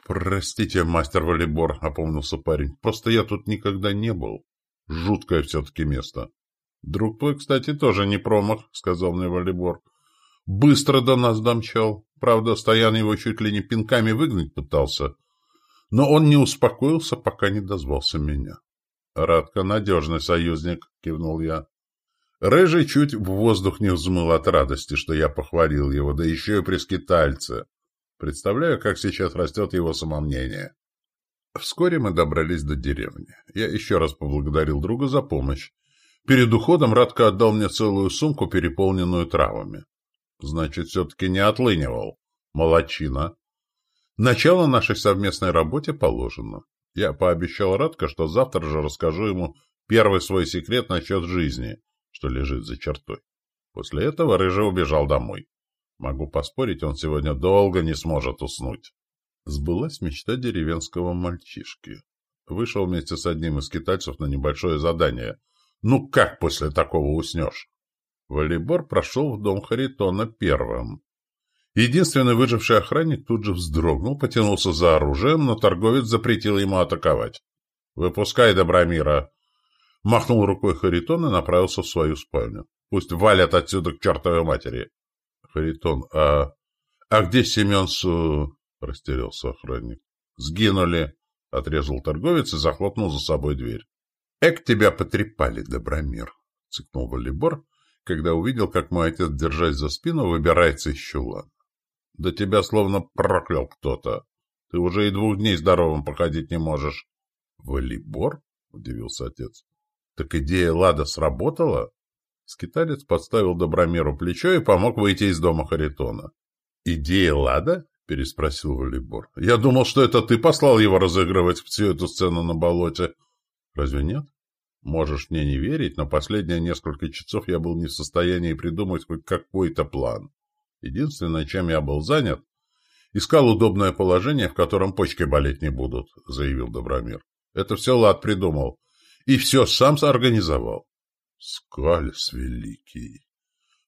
«Простите, мастер волейбор», — опомнился парень. «Просто я тут никогда не был. Жуткое все-таки место». «Друг твой, кстати, тоже не промах», — сказал мне волейбор. «Быстро до нас домчал. Правда, Стоян его чуть ли не пинками выгнать пытался. Но он не успокоился, пока не дозвался меня». «Радко надежный союзник», — кивнул я. Рыжий чуть в воздух не взмыл от радости, что я похвалил его, да еще и при скитальце. Представляю, как сейчас растет его самомнение. Вскоре мы добрались до деревни. Я еще раз поблагодарил друга за помощь. Перед уходом Радко отдал мне целую сумку, переполненную травами. Значит, все-таки не отлынивал. Молодчина. Начало нашей совместной работе положено. Я пообещал Радко, что завтра же расскажу ему первый свой секрет насчет жизни, что лежит за чертой. После этого Рыжий убежал домой. Могу поспорить, он сегодня долго не сможет уснуть. Сбылась мечта деревенского мальчишки. Вышел вместе с одним из китайцев на небольшое задание. Ну как после такого уснешь? Волейбор прошел в дом Харитона первым. Единственный выживший охранник тут же вздрогнул, потянулся за оружием, но торговец запретил ему атаковать. «Выпускай Добромира!» Махнул рукой Харитон и направился в свою спальню. «Пусть валят отсюда к чертовой матери!» Харитон, а... А где Семен с... Растерялся охранник. Сгинули, отрезал торговец и захлопнул за собой дверь. Эк, тебя потрепали, Добромир, цикнул волейбор, когда увидел, как мой отец, держась за спину, выбирается из чулана. Да тебя словно проклял кто-то. Ты уже и двух дней здоровым походить не можешь. Волейбор? Удивился отец. Так идея Лада сработала? Скиталец подставил Добромеру плечо и помог выйти из дома Харитона. «Идея Лада?» — переспросил Валибор. «Я думал, что это ты послал его разыгрывать всю эту сцену на болоте. Разве нет? Можешь мне не верить, но последние несколько часов я был не в состоянии придумать хоть какой-то план. Единственное, чем я был занят, искал удобное положение, в котором почки болеть не будут», — заявил Добромир. «Это все Лад придумал. И все сам соорганизовал. Скальс великий!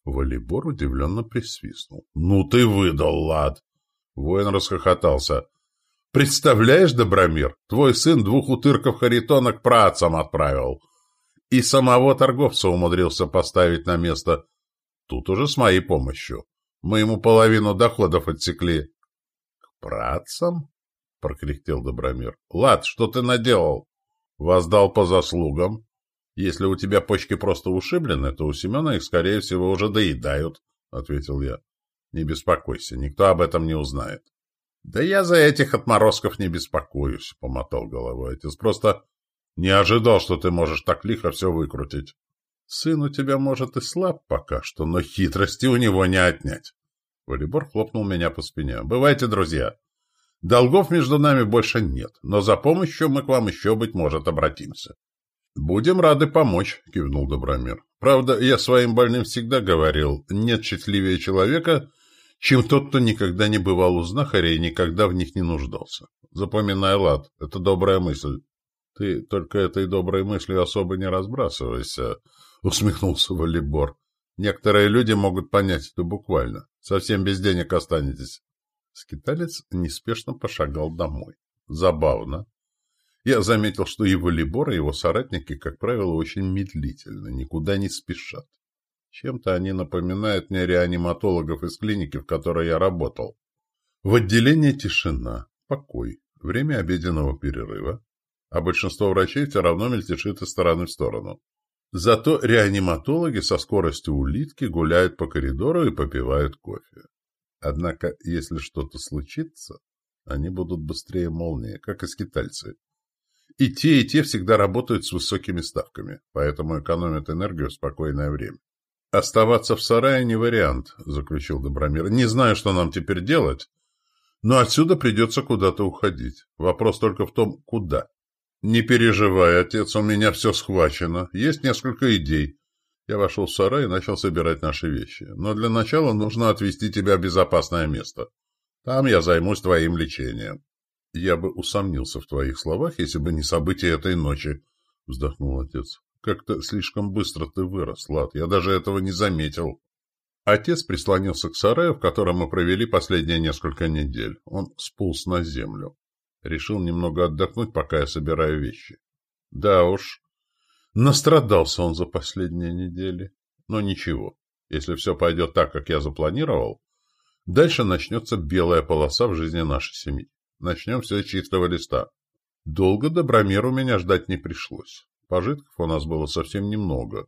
Волейбор удивленно присвистнул. «Ну ты выдал, лад!» Воин расхохотался. «Представляешь, Добромир, твой сын двух утырков Харитона к працам отправил. И самого торговца умудрился поставить на место. Тут уже с моей помощью. Мы ему половину доходов отсекли». «К працам?» — прокряхтел Добромир. «Лад, что ты наделал?» «Воздал по заслугам. Если у тебя почки просто ушиблены, то у Семена их, скорее всего, уже доедают, — ответил я. Не беспокойся, никто об этом не узнает. Да я за этих отморозков не беспокоюсь, — помотал головой отец. Просто не ожидал, что ты можешь так лихо все выкрутить. Сын у тебя, может, и слаб пока что, но хитрости у него не отнять. Волейбор хлопнул меня по спине. Бывайте, друзья. Долгов между нами больше нет, но за помощью мы к вам еще, быть может, обратимся. «Будем рады помочь», — кивнул Добромир. «Правда, я своим больным всегда говорил, нет счастливее человека, чем тот, кто никогда не бывал у знахаря и никогда в них не нуждался. Запоминай, Лад, это добрая мысль». «Ты только этой доброй мыслью особо не разбрасывайся», — усмехнулся Валибор. «Некоторые люди могут понять это буквально. Совсем без денег останетесь». Скиталец неспешно пошагал домой. Забавно. Я заметил, что и волейбор, и его соратники, как правило, очень медлительны, никуда не спешат. Чем-то они напоминают мне реаниматологов из клиники, в которой я работал. В отделении тишина, покой, время обеденного перерыва, а большинство врачей все равно мельтешит из стороны в сторону. Зато реаниматологи со скоростью улитки гуляют по коридору и попивают кофе. Однако, если что-то случится, они будут быстрее молнии, как и скитальцы. И те, и те всегда работают с высокими ставками, поэтому экономят энергию в спокойное время. «Оставаться в сарае не вариант», — заключил Добромир. «Не знаю, что нам теперь делать, но отсюда придется куда-то уходить. Вопрос только в том, куда». «Не переживай, отец, у меня все схвачено. Есть несколько идей». Я вошел в сарай и начал собирать наши вещи. «Но для начала нужно отвезти тебя в безопасное место. Там я займусь твоим лечением». Я бы усомнился в твоих словах, если бы не события этой ночи, — вздохнул отец. Как-то слишком быстро ты вырос, Лад. Я даже этого не заметил. Отец прислонился к сараю, в котором мы провели последние несколько недель. Он сполз на землю. Решил немного отдохнуть, пока я собираю вещи. Да уж, настрадался он за последние недели. Но ничего, если все пойдет так, как я запланировал, дальше начнется белая полоса в жизни нашей семьи. Начнем все с чистого листа. Долго Добромеру меня ждать не пришлось. Пожитков у нас было совсем немного.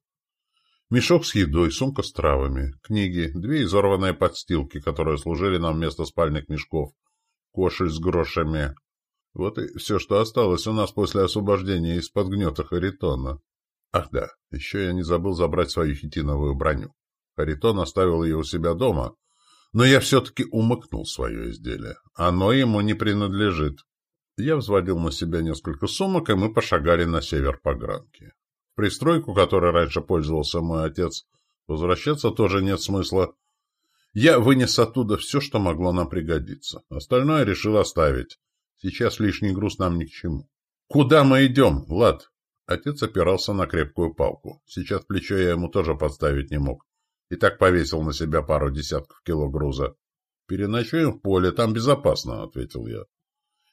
Мешок с едой, сумка с травами, книги, две изорванные подстилки, которые служили нам вместо спальных мешков, кошель с грошами. Вот и все, что осталось у нас после освобождения из-под гнета Харитона. Ах да, еще я не забыл забрать свою хитиновую броню. Харитон оставил ее у себя дома, но я все-таки умыкнул свое изделие. Оно ему не принадлежит. Я взводил на себя несколько сумок, и мы пошагали на север по Гранке. Пристройку, которой раньше пользовался мой отец, возвращаться тоже нет смысла. Я вынес оттуда все, что могло нам пригодиться. Остальное решил оставить. Сейчас лишний груз нам ни к чему. «Куда мы идем, Влад?» Отец опирался на крепкую палку. Сейчас плечо я ему тоже подставить не мог. И так повесил на себя пару десятков кило груза. «Переночуем в поле, там безопасно», — ответил я.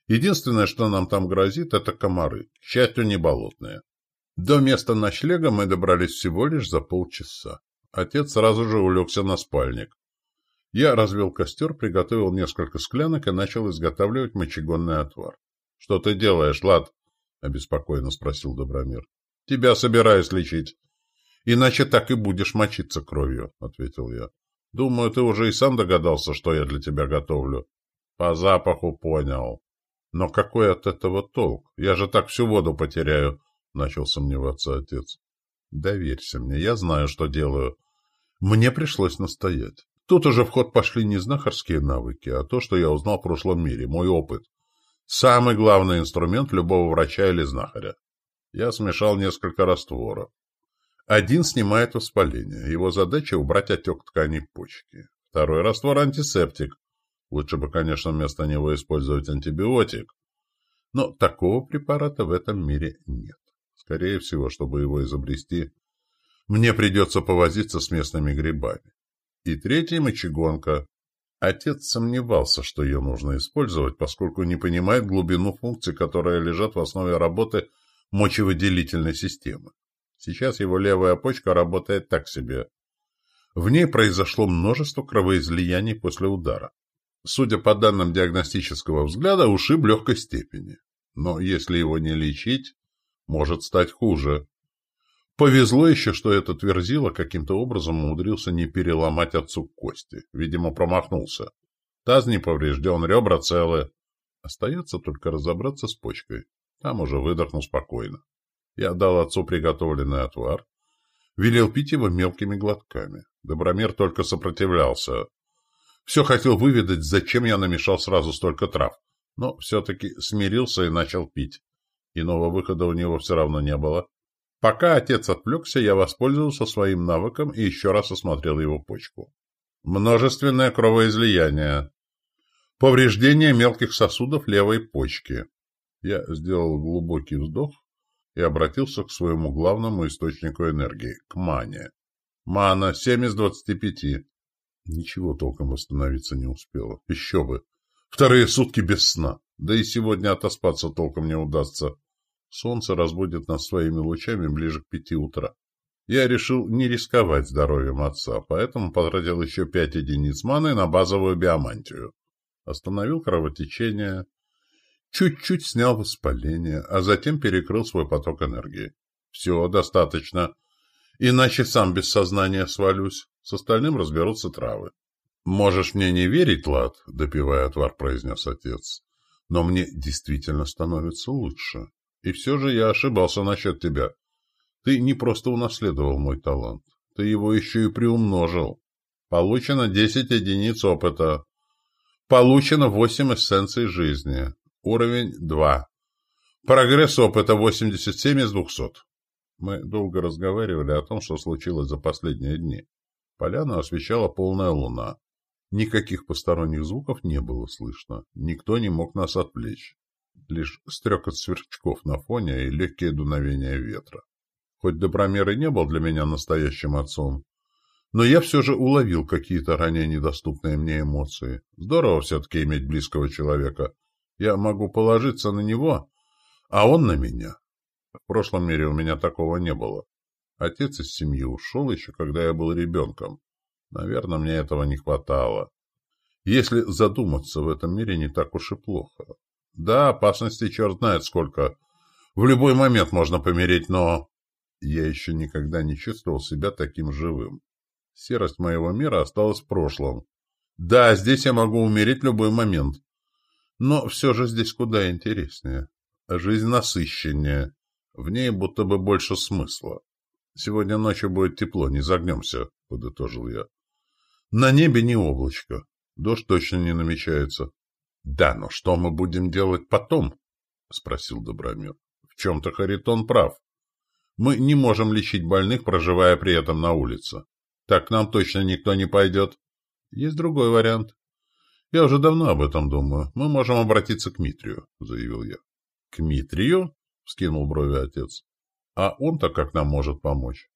Единственное, что нам там грозит, это комары, к счастью, не болотные. До места ночлега мы добрались всего лишь за полчаса. Отец сразу же улегся на спальник. Я развел костер, приготовил несколько склянок и начал изготавливать мочегонный отвар. — Что ты делаешь, Лад? — обеспокоенно спросил Добромир. — Тебя собираюсь лечить. — Иначе так и будешь мочиться кровью, — ответил я. — Думаю, ты уже и сам догадался, что я для тебя готовлю. — По запаху понял. Но какой от этого толк? Я же так всю воду потеряю, — начал сомневаться отец. Доверься мне, я знаю, что делаю. Мне пришлось настоять. Тут уже в ход пошли не знахарские навыки, а то, что я узнал в прошлом мире, мой опыт. Самый главный инструмент любого врача или знахаря. Я смешал несколько растворов. Один снимает воспаление. Его задача — убрать отек тканей почки. Второй раствор — антисептик. Лучше бы, конечно, вместо него использовать антибиотик. Но такого препарата в этом мире нет. Скорее всего, чтобы его изобрести, мне придется повозиться с местными грибами. И третий – мочегонка. Отец сомневался, что ее нужно использовать, поскольку не понимает глубину функций, которые лежат в основе работы мочевыделительной системы. Сейчас его левая почка работает так себе. В ней произошло множество кровоизлияний после удара. Судя по данным диагностического взгляда, ушиб легкой степени. Но если его не лечить, может стать хуже. Повезло еще, что этот Верзила каким-то образом умудрился не переломать отцу кости. Видимо, промахнулся. Таз не поврежден, ребра целы. Остается только разобраться с почкой. Там уже выдохнул спокойно. Я дал отцу приготовленный отвар. Велел пить его мелкими глотками. Добромер только сопротивлялся. Все хотел выведать, зачем я намешал сразу столько трав, но все-таки смирился и начал пить. Иного выхода у него все равно не было. Пока отец отвлекся, я воспользовался своим навыком и еще раз осмотрел его почку. Множественное кровоизлияние. Повреждение мелких сосудов левой почки. Я сделал глубокий вздох и обратился к своему главному источнику энергии, к мане. Мана 7 из 25. Ничего толком восстановиться не успела. Еще бы. Вторые сутки без сна. Да и сегодня отоспаться толком не удастся. Солнце разбудит нас своими лучами ближе к пяти утра. Я решил не рисковать здоровьем отца, поэтому потратил еще пять единиц маны на базовую биомантию. Остановил кровотечение, чуть-чуть снял воспаление, а затем перекрыл свой поток энергии. Все, достаточно. Иначе сам без сознания свалюсь. С остальным разберутся травы. «Можешь мне не верить, Лад», — допивая отвар, произнес отец. «Но мне действительно становится лучше. И все же я ошибался насчет тебя. Ты не просто унаследовал мой талант. Ты его еще и приумножил. Получено десять единиц опыта. Получено восемь эссенций жизни. Уровень два. Прогресс опыта 87 из 200. Мы долго разговаривали о том, что случилось за последние дни. Поляну освещала полная луна. Никаких посторонних звуков не было слышно. Никто не мог нас отвлечь. Лишь стрекот сверчков на фоне и легкие дуновения ветра. Хоть Добромер и не был для меня настоящим отцом, но я все же уловил какие-то ранее недоступные мне эмоции. Здорово все-таки иметь близкого человека. Я могу положиться на него, а он на меня. В прошлом мире у меня такого не было. Отец из семьи ушел еще, когда я был ребенком. Наверное, мне этого не хватало. Если задуматься, в этом мире не так уж и плохо. Да, опасности черт знает сколько. В любой момент можно помереть, но... Я еще никогда не чувствовал себя таким живым. Серость моего мира осталась в прошлом. Да, здесь я могу умереть в любой момент. Но все же здесь куда интереснее. Жизнь насыщеннее. В ней будто бы больше смысла. Сегодня ночью будет тепло, не загнемся, — подытожил я. На небе не облачко. Дождь точно не намечается. — Да, но что мы будем делать потом? — спросил Добромир. — В чем-то Харитон прав. Мы не можем лечить больных, проживая при этом на улице. Так к нам точно никто не пойдет. Есть другой вариант. Я уже давно об этом думаю. Мы можем обратиться к Митрию, — заявил я. — К Митрию? — вскинул брови отец. — А он-то как нам может помочь?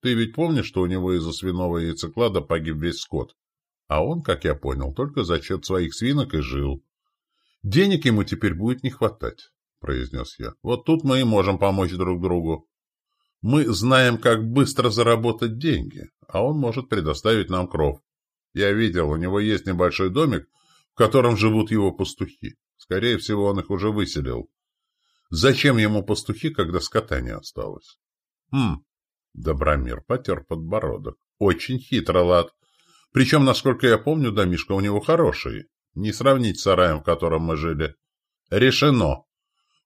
Ты ведь помнишь, что у него из-за свиного яйцеклада погиб весь скот? А он, как я понял, только за счет своих свинок и жил. Денег ему теперь будет не хватать, — произнес я. Вот тут мы и можем помочь друг другу. Мы знаем, как быстро заработать деньги, а он может предоставить нам кров. Я видел, у него есть небольшой домик, в котором живут его пастухи. Скорее всего, он их уже выселил. Зачем ему пастухи, когда скота не осталось? Хм, Добромир потер подбородок. Очень хитро, лад. Причем, насколько я помню, домишко у него хороший. Не сравнить с сараем, в котором мы жили. Решено.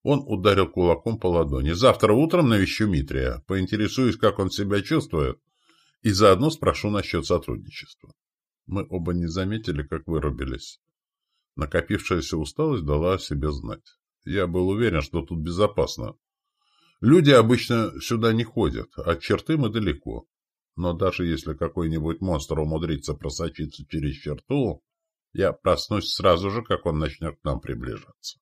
Он ударил кулаком по ладони. «Завтра утром навещу Митрия, поинтересуюсь, как он себя чувствует, и заодно спрошу насчет сотрудничества». Мы оба не заметили, как вырубились. Накопившаяся усталость дала о себе знать. Я был уверен, что тут безопасно. Люди обычно сюда не ходят, от черты мы далеко. Но даже если какой-нибудь монстр умудрится просочиться через черту, я проснусь сразу же, как он начнет к нам приближаться.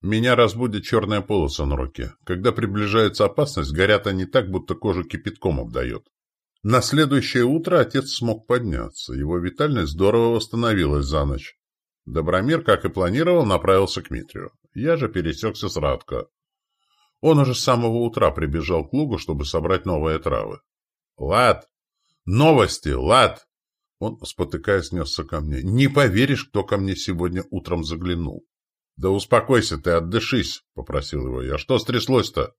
Меня разбудит черная полоса на руке. Когда приближается опасность, горят они так, будто кожу кипятком обдает. На следующее утро отец смог подняться. Его витальность здорово восстановилась за ночь. Добромир, как и планировал, направился к Митрию. Я же пересекся с Радко. Он уже с самого утра прибежал к лугу, чтобы собрать новые травы. «Лад! Новости! Лад!» Он, спотыкаясь, несся ко мне. «Не поверишь, кто ко мне сегодня утром заглянул!» «Да успокойся ты, отдышись», — попросил его я. «Что стряслось-то?»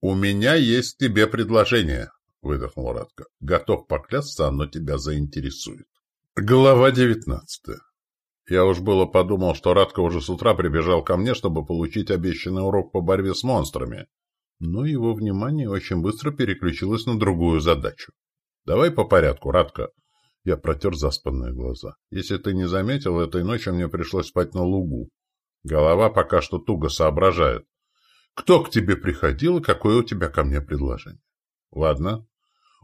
«У меня есть тебе предложение», — выдохнул Радко. «Готов поклясться, оно тебя заинтересует». Глава девятнадцатая. Я уж было подумал, что Радко уже с утра прибежал ко мне, чтобы получить обещанный урок по борьбе с монстрами. Но его внимание очень быстро переключилось на другую задачу. «Давай по порядку, Радко». Я протер заспанные глаза. «Если ты не заметил, этой ночью мне пришлось спать на лугу. Голова пока что туго соображает. Кто к тебе приходил и какое у тебя ко мне предложение? Ладно.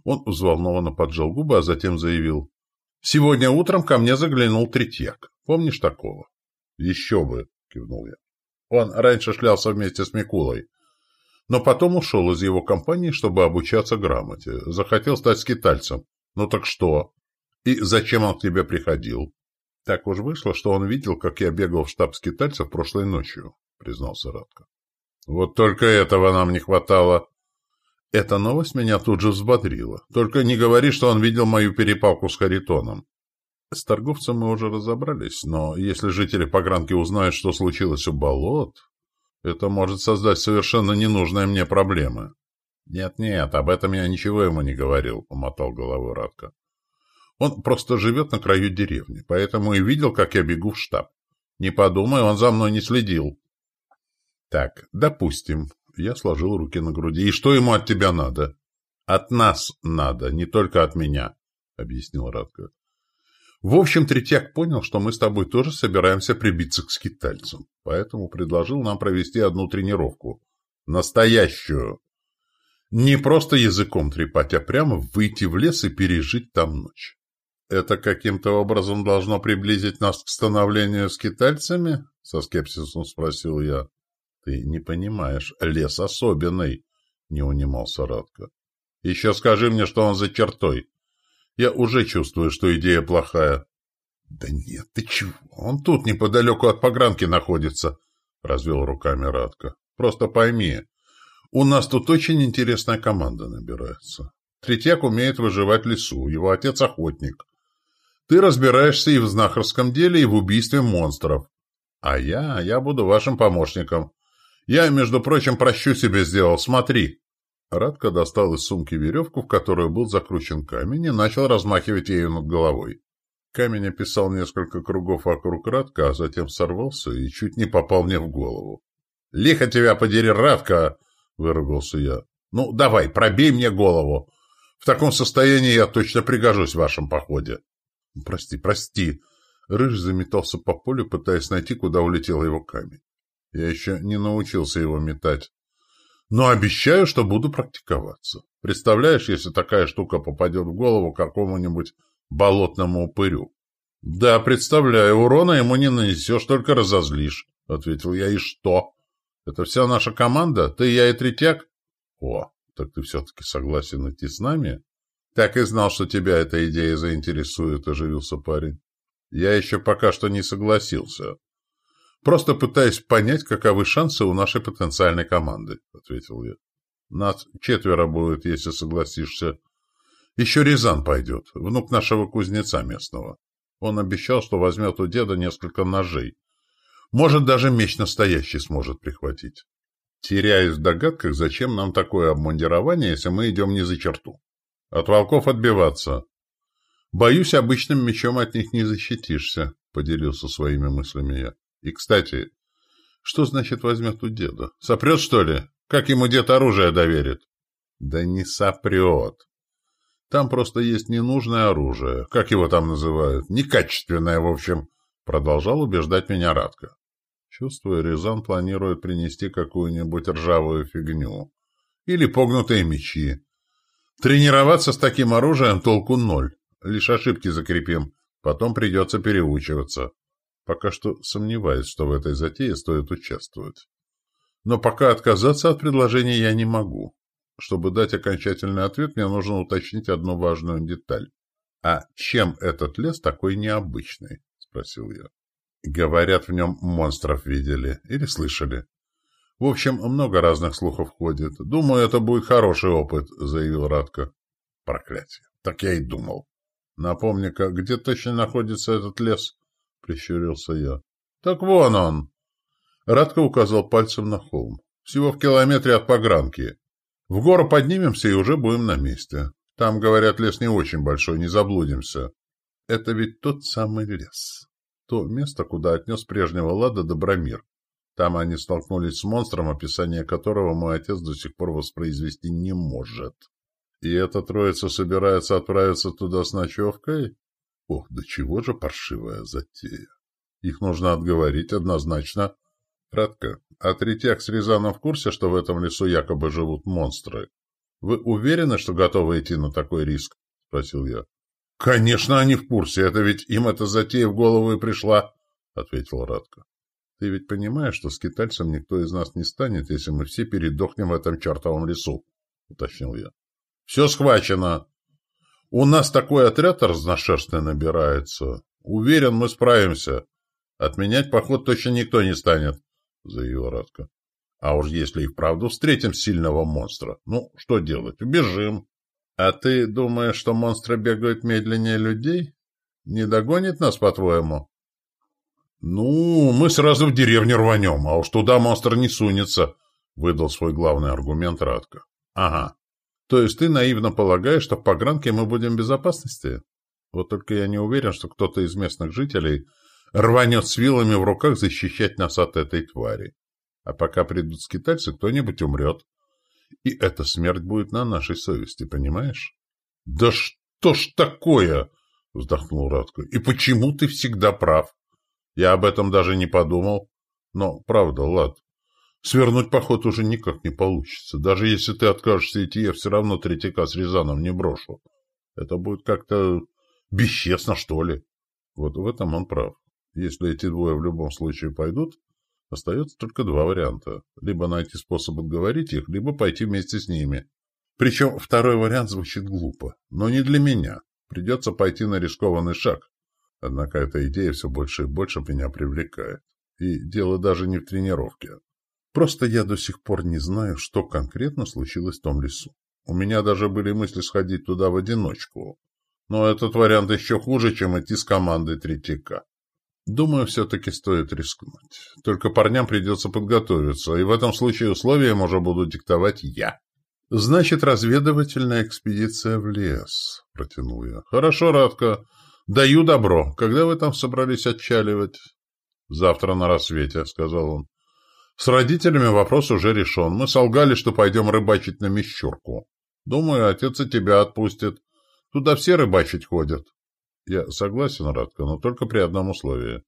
Он взволнованно поджал губы, а затем заявил. Сегодня утром ко мне заглянул Третьяк. Помнишь такого? Еще бы, кивнул я. Он раньше шлялся вместе с Микулой. Но потом ушел из его компании, чтобы обучаться грамоте. Захотел стать скитальцем. Ну так что? И зачем он к тебе приходил? Так уж вышло, что он видел, как я бегал в штаб скитальцев прошлой ночью, признался Радко. Вот только этого нам не хватало. Эта новость меня тут же взбодрила. Только не говори, что он видел мою перепалку с Харитоном. С торговцем мы уже разобрались, но если жители погранки узнают, что случилось у болот, это может создать совершенно ненужные мне проблемы. «Нет-нет, об этом я ничего ему не говорил», — помотал головой Радко. Он просто живет на краю деревни, поэтому и видел, как я бегу в штаб. Не подумай, он за мной не следил. Так, допустим. Я сложил руки на груди. И что ему от тебя надо? От нас надо, не только от меня, объяснил Радко. В общем, Третьяк понял, что мы с тобой тоже собираемся прибиться к скитальцам, поэтому предложил нам провести одну тренировку. Настоящую. Не просто языком трепать, а прямо выйти в лес и пережить там ночь. «Это каким-то образом должно приблизить нас к становлению скитальцами?» — со скепсисом спросил я. Ты не понимаешь, лес особенный, не унимался Радко. Еще скажи мне, что он за чертой. Я уже чувствую, что идея плохая. Да нет, ты чего? Он тут неподалеку от погранки находится, развел руками Радко. Просто пойми, у нас тут очень интересная команда набирается. Третьяк умеет выживать в лесу, его отец охотник. Ты разбираешься и в знахарском деле, и в убийстве монстров. А я, я буду вашим помощником. Я, между прочим, прощу себе сделал, смотри. Радко достал из сумки веревку, в которую был закручен камень, и начал размахивать ею над головой. Камень описал несколько кругов вокруг Радка, а затем сорвался и чуть не попал мне в голову. — Лихо тебя подери, Радка! — выругался я. — Ну, давай, пробей мне голову. В таком состоянии я точно пригожусь в вашем походе. Прости, прости. Рыж заметался по полю, пытаясь найти, куда улетел его камень. Я еще не научился его метать. Но обещаю, что буду практиковаться. Представляешь, если такая штука попадет в голову какому-нибудь болотному упырю? — Да, представляю, урона ему не нанесешь, только разозлишь, — ответил я. — И что? Это вся наша команда? Ты, я и Третьяк? — О, так ты все-таки согласен идти с нами? Так и знал, что тебя эта идея заинтересует, оживился парень. Я еще пока что не согласился. Просто пытаюсь понять, каковы шансы у нашей потенциальной команды, ответил я. Нас четверо будет, если согласишься. Еще Рязан пойдет, внук нашего кузнеца местного. Он обещал, что возьмет у деда несколько ножей. Может, даже меч настоящий сможет прихватить. Теряюсь в догадках, зачем нам такое обмундирование, если мы идем не за черту. От волков отбиваться. Боюсь, обычным мечом от них не защитишься, поделился своими мыслями я. И, кстати, что значит возьмет у деда? Сопрет, что ли? Как ему дед оружие доверит? Да не сопрет. Там просто есть ненужное оружие. Как его там называют? Некачественное, в общем. Продолжал убеждать меня Радко. Чувствую, Рязан планирует принести какую-нибудь ржавую фигню. Или погнутые мечи. Тренироваться с таким оружием толку ноль. Лишь ошибки закрепим. Потом придется переучиваться. Пока что сомневаюсь, что в этой затее стоит участвовать. Но пока отказаться от предложения я не могу. Чтобы дать окончательный ответ, мне нужно уточнить одну важную деталь. «А чем этот лес такой необычный?» — спросил я. «Говорят, в нем монстров видели или слышали. В общем, много разных слухов ходит. Думаю, это будет хороший опыт, заявил Радко. Проклятие. Так я и думал. Напомни-ка, где точно находится этот лес? Прищурился я. Так вон он. Радко указал пальцем на холм. Всего в километре от погранки. В гору поднимемся и уже будем на месте. Там, говорят, лес не очень большой, не заблудимся. Это ведь тот самый лес. То место, куда отнес прежнего Лада Добромир. Там они столкнулись с монстром, описание которого мой отец до сих пор воспроизвести не может. И эта троица собирается отправиться туда с ночевкой? Ох, да чего же паршивая затея. Их нужно отговорить однозначно. Радко, а Третьяк с Рязаном в курсе, что в этом лесу якобы живут монстры? Вы уверены, что готовы идти на такой риск? — спросил я. — Конечно, они в курсе. Это ведь им эта затея в голову и пришла, — ответил Радко. Ты ведь понимаешь, что скитальцем никто из нас не станет, если мы все передохнем в этом чертовом лесу, — уточнил я. — Все схвачено. У нас такой отряд разношерстный набирается. Уверен, мы справимся. Отменять поход точно никто не станет, — заявил Радко. А уж если и вправду встретим сильного монстра, ну, что делать? Убежим. А ты думаешь, что монстры бегают медленнее людей? Не догонит нас, по-твоему? «Ну, мы сразу в деревню рванем, а уж туда монстр не сунется», — выдал свой главный аргумент Радко. «Ага. То есть ты наивно полагаешь, что в погранке мы будем в безопасности? Вот только я не уверен, что кто-то из местных жителей рванет с вилами в руках защищать нас от этой твари. А пока придут скитальцы, кто-нибудь умрет. И эта смерть будет на нашей совести, понимаешь?» «Да что ж такое?» — вздохнул Радко. «И почему ты всегда прав?» Я об этом даже не подумал. Но, правда, Лад, свернуть поход уже никак не получится. Даже если ты откажешься идти, я все равно Третьяка с Рязаном не брошу. Это будет как-то бесчестно, что ли. Вот в этом он прав. Если эти двое в любом случае пойдут, Остается только два варианта. Либо найти способ отговорить их, либо пойти вместе с ними. Причем второй вариант звучит глупо. Но не для меня. Придется пойти на рискованный шаг. Однако эта идея все больше и больше меня привлекает. И дело даже не в тренировке. Просто я до сих пор не знаю, что конкретно случилось в том лесу. У меня даже были мысли сходить туда в одиночку. Но этот вариант еще хуже, чем идти с командой Третьяка. Думаю, все-таки стоит рискнуть. Только парням придется подготовиться, и в этом случае условия уже буду диктовать я. Значит, разведывательная экспедиция в лес, протянул я. Хорошо, Радко. Даю добро. Когда вы там собрались отчаливать? Завтра на рассвете, сказал он. С родителями вопрос уже решен. Мы солгали, что пойдем рыбачить на Мещурку. Думаю, отец и тебя отпустит. Туда все рыбачить ходят. Я согласен, Радко, но только при одном условии.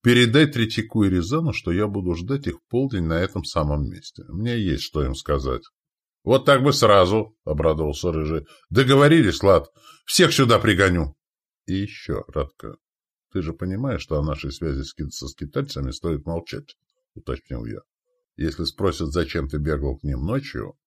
Передай Третьяку и Рязану, что я буду ждать их полдень на этом самом месте. Мне есть что им сказать. — Вот так бы сразу, — обрадовался Рыжий. — Договорились, Лад. Всех сюда пригоню. — И еще, Радко, ты же понимаешь, что о нашей связи со скитальцами стоит молчать, — уточнил я. Если спросят, зачем ты бегал к ним ночью,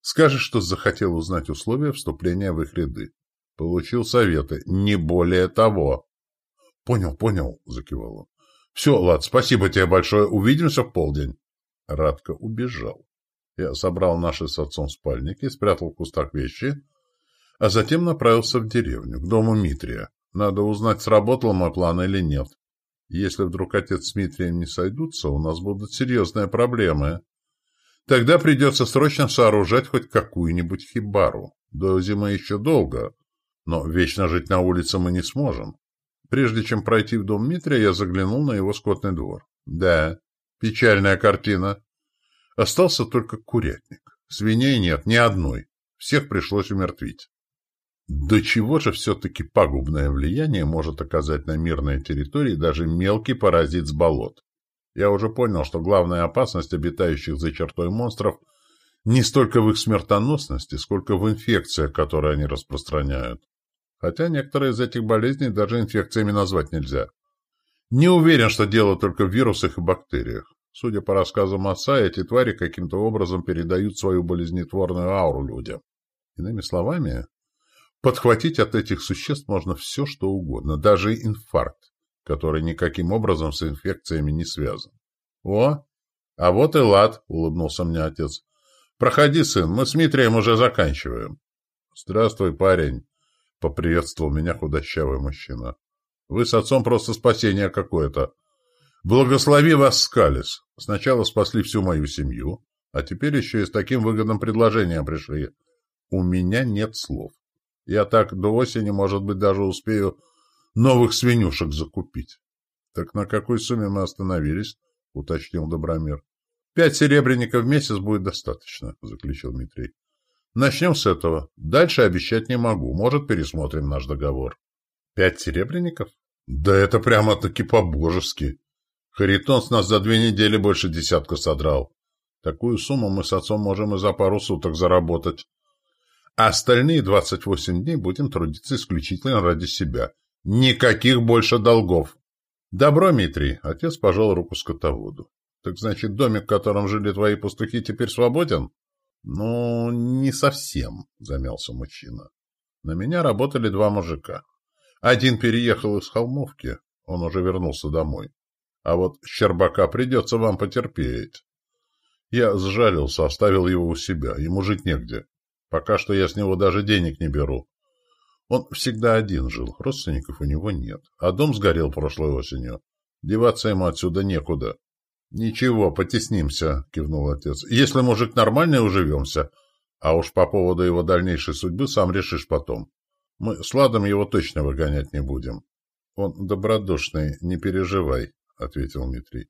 скажешь, что захотел узнать условия вступления в их ряды. Получил советы, не более того. — Понял, понял, — закивал он. — Все, Лад, спасибо тебе большое. Увидимся в полдень. Радко убежал. Я собрал наши с отцом спальники, спрятал в кустах вещи, а затем направился в деревню, к дому Митрия. Надо узнать, сработал мой план или нет. Если вдруг отец с Митрием не сойдутся, у нас будут серьезные проблемы. Тогда придется срочно сооружать хоть какую-нибудь хибару. До зимы еще долго, но вечно жить на улице мы не сможем. Прежде чем пройти в дом Митрия, я заглянул на его скотный двор. Да, печальная картина. Остался только курятник. Свиней нет, ни одной. Всех пришлось умертвить. До чего же все-таки пагубное влияние может оказать на мирной территории даже мелкий паразит с болот? Я уже понял, что главная опасность обитающих за чертой монстров не столько в их смертоносности, сколько в инфекциях, которые они распространяют хотя некоторые из этих болезней даже инфекциями назвать нельзя. Не уверен, что дело только в вирусах и бактериях. Судя по рассказам отца, эти твари каким-то образом передают свою болезнетворную ауру людям. Иными словами, подхватить от этих существ можно все, что угодно, даже инфаркт, который никаким образом с инфекциями не связан. — О, а вот и лад, — улыбнулся мне отец. — Проходи, сын, мы с Митрием уже заканчиваем. — Здравствуй, парень. — поприветствовал меня худощавый мужчина. — Вы с отцом просто спасение какое-то. Благослови вас, Скалис. Сначала спасли всю мою семью, а теперь еще и с таким выгодным предложением пришли. У меня нет слов. Я так до осени, может быть, даже успею новых свинюшек закупить. — Так на какой сумме мы остановились? — уточнил Добромир. — Пять серебряников в месяц будет достаточно, — заключил Дмитрий. Начнем с этого. Дальше обещать не могу. Может, пересмотрим наш договор. Пять серебряников? Да это прямо-таки по-божески. Харитон с нас за две недели больше десятка содрал. Такую сумму мы с отцом можем и за пару суток заработать. А остальные двадцать восемь дней будем трудиться исключительно ради себя. Никаких больше долгов. Добро, Митрий. Отец пожал руку скотоводу. Так значит, домик, в котором жили твои пастухи, теперь свободен? «Ну, не совсем», — замялся мужчина. «На меня работали два мужика. Один переехал из Холмовки, он уже вернулся домой. А вот Щербака придется вам потерпеть». Я сжалился, оставил его у себя, ему жить негде. Пока что я с него даже денег не беру. Он всегда один жил, родственников у него нет. А дом сгорел прошлой осенью. Деваться ему отсюда некуда. «Ничего, потеснимся», — кивнул отец. «Если мужик нормальный, уживемся. А уж по поводу его дальнейшей судьбы сам решишь потом. Мы с Ладом его точно выгонять не будем». «Он добродушный, не переживай», — ответил Дмитрий.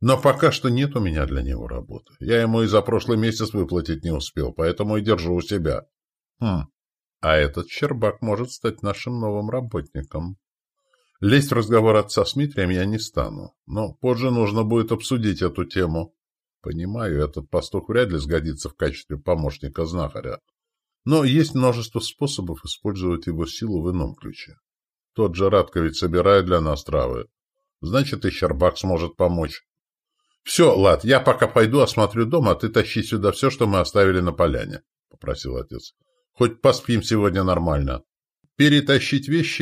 «Но пока что нет у меня для него работы. Я ему и за прошлый месяц выплатить не успел, поэтому и держу у себя». «Хм, а этот Щербак может стать нашим новым работником». Лезть в разговор отца с Дмитрием я не стану, но позже нужно будет обсудить эту тему. Понимаю, этот пастух вряд ли сгодится в качестве помощника знахаря. Но есть множество способов использовать его силу в ином ключе. Тот же Радко собирает для нас травы. Значит, и Щербак сможет помочь. «Все, Лад, я пока пойду осмотрю дом, а ты тащи сюда все, что мы оставили на поляне», — попросил отец. «Хоть поспим сегодня нормально». Перетащить вещи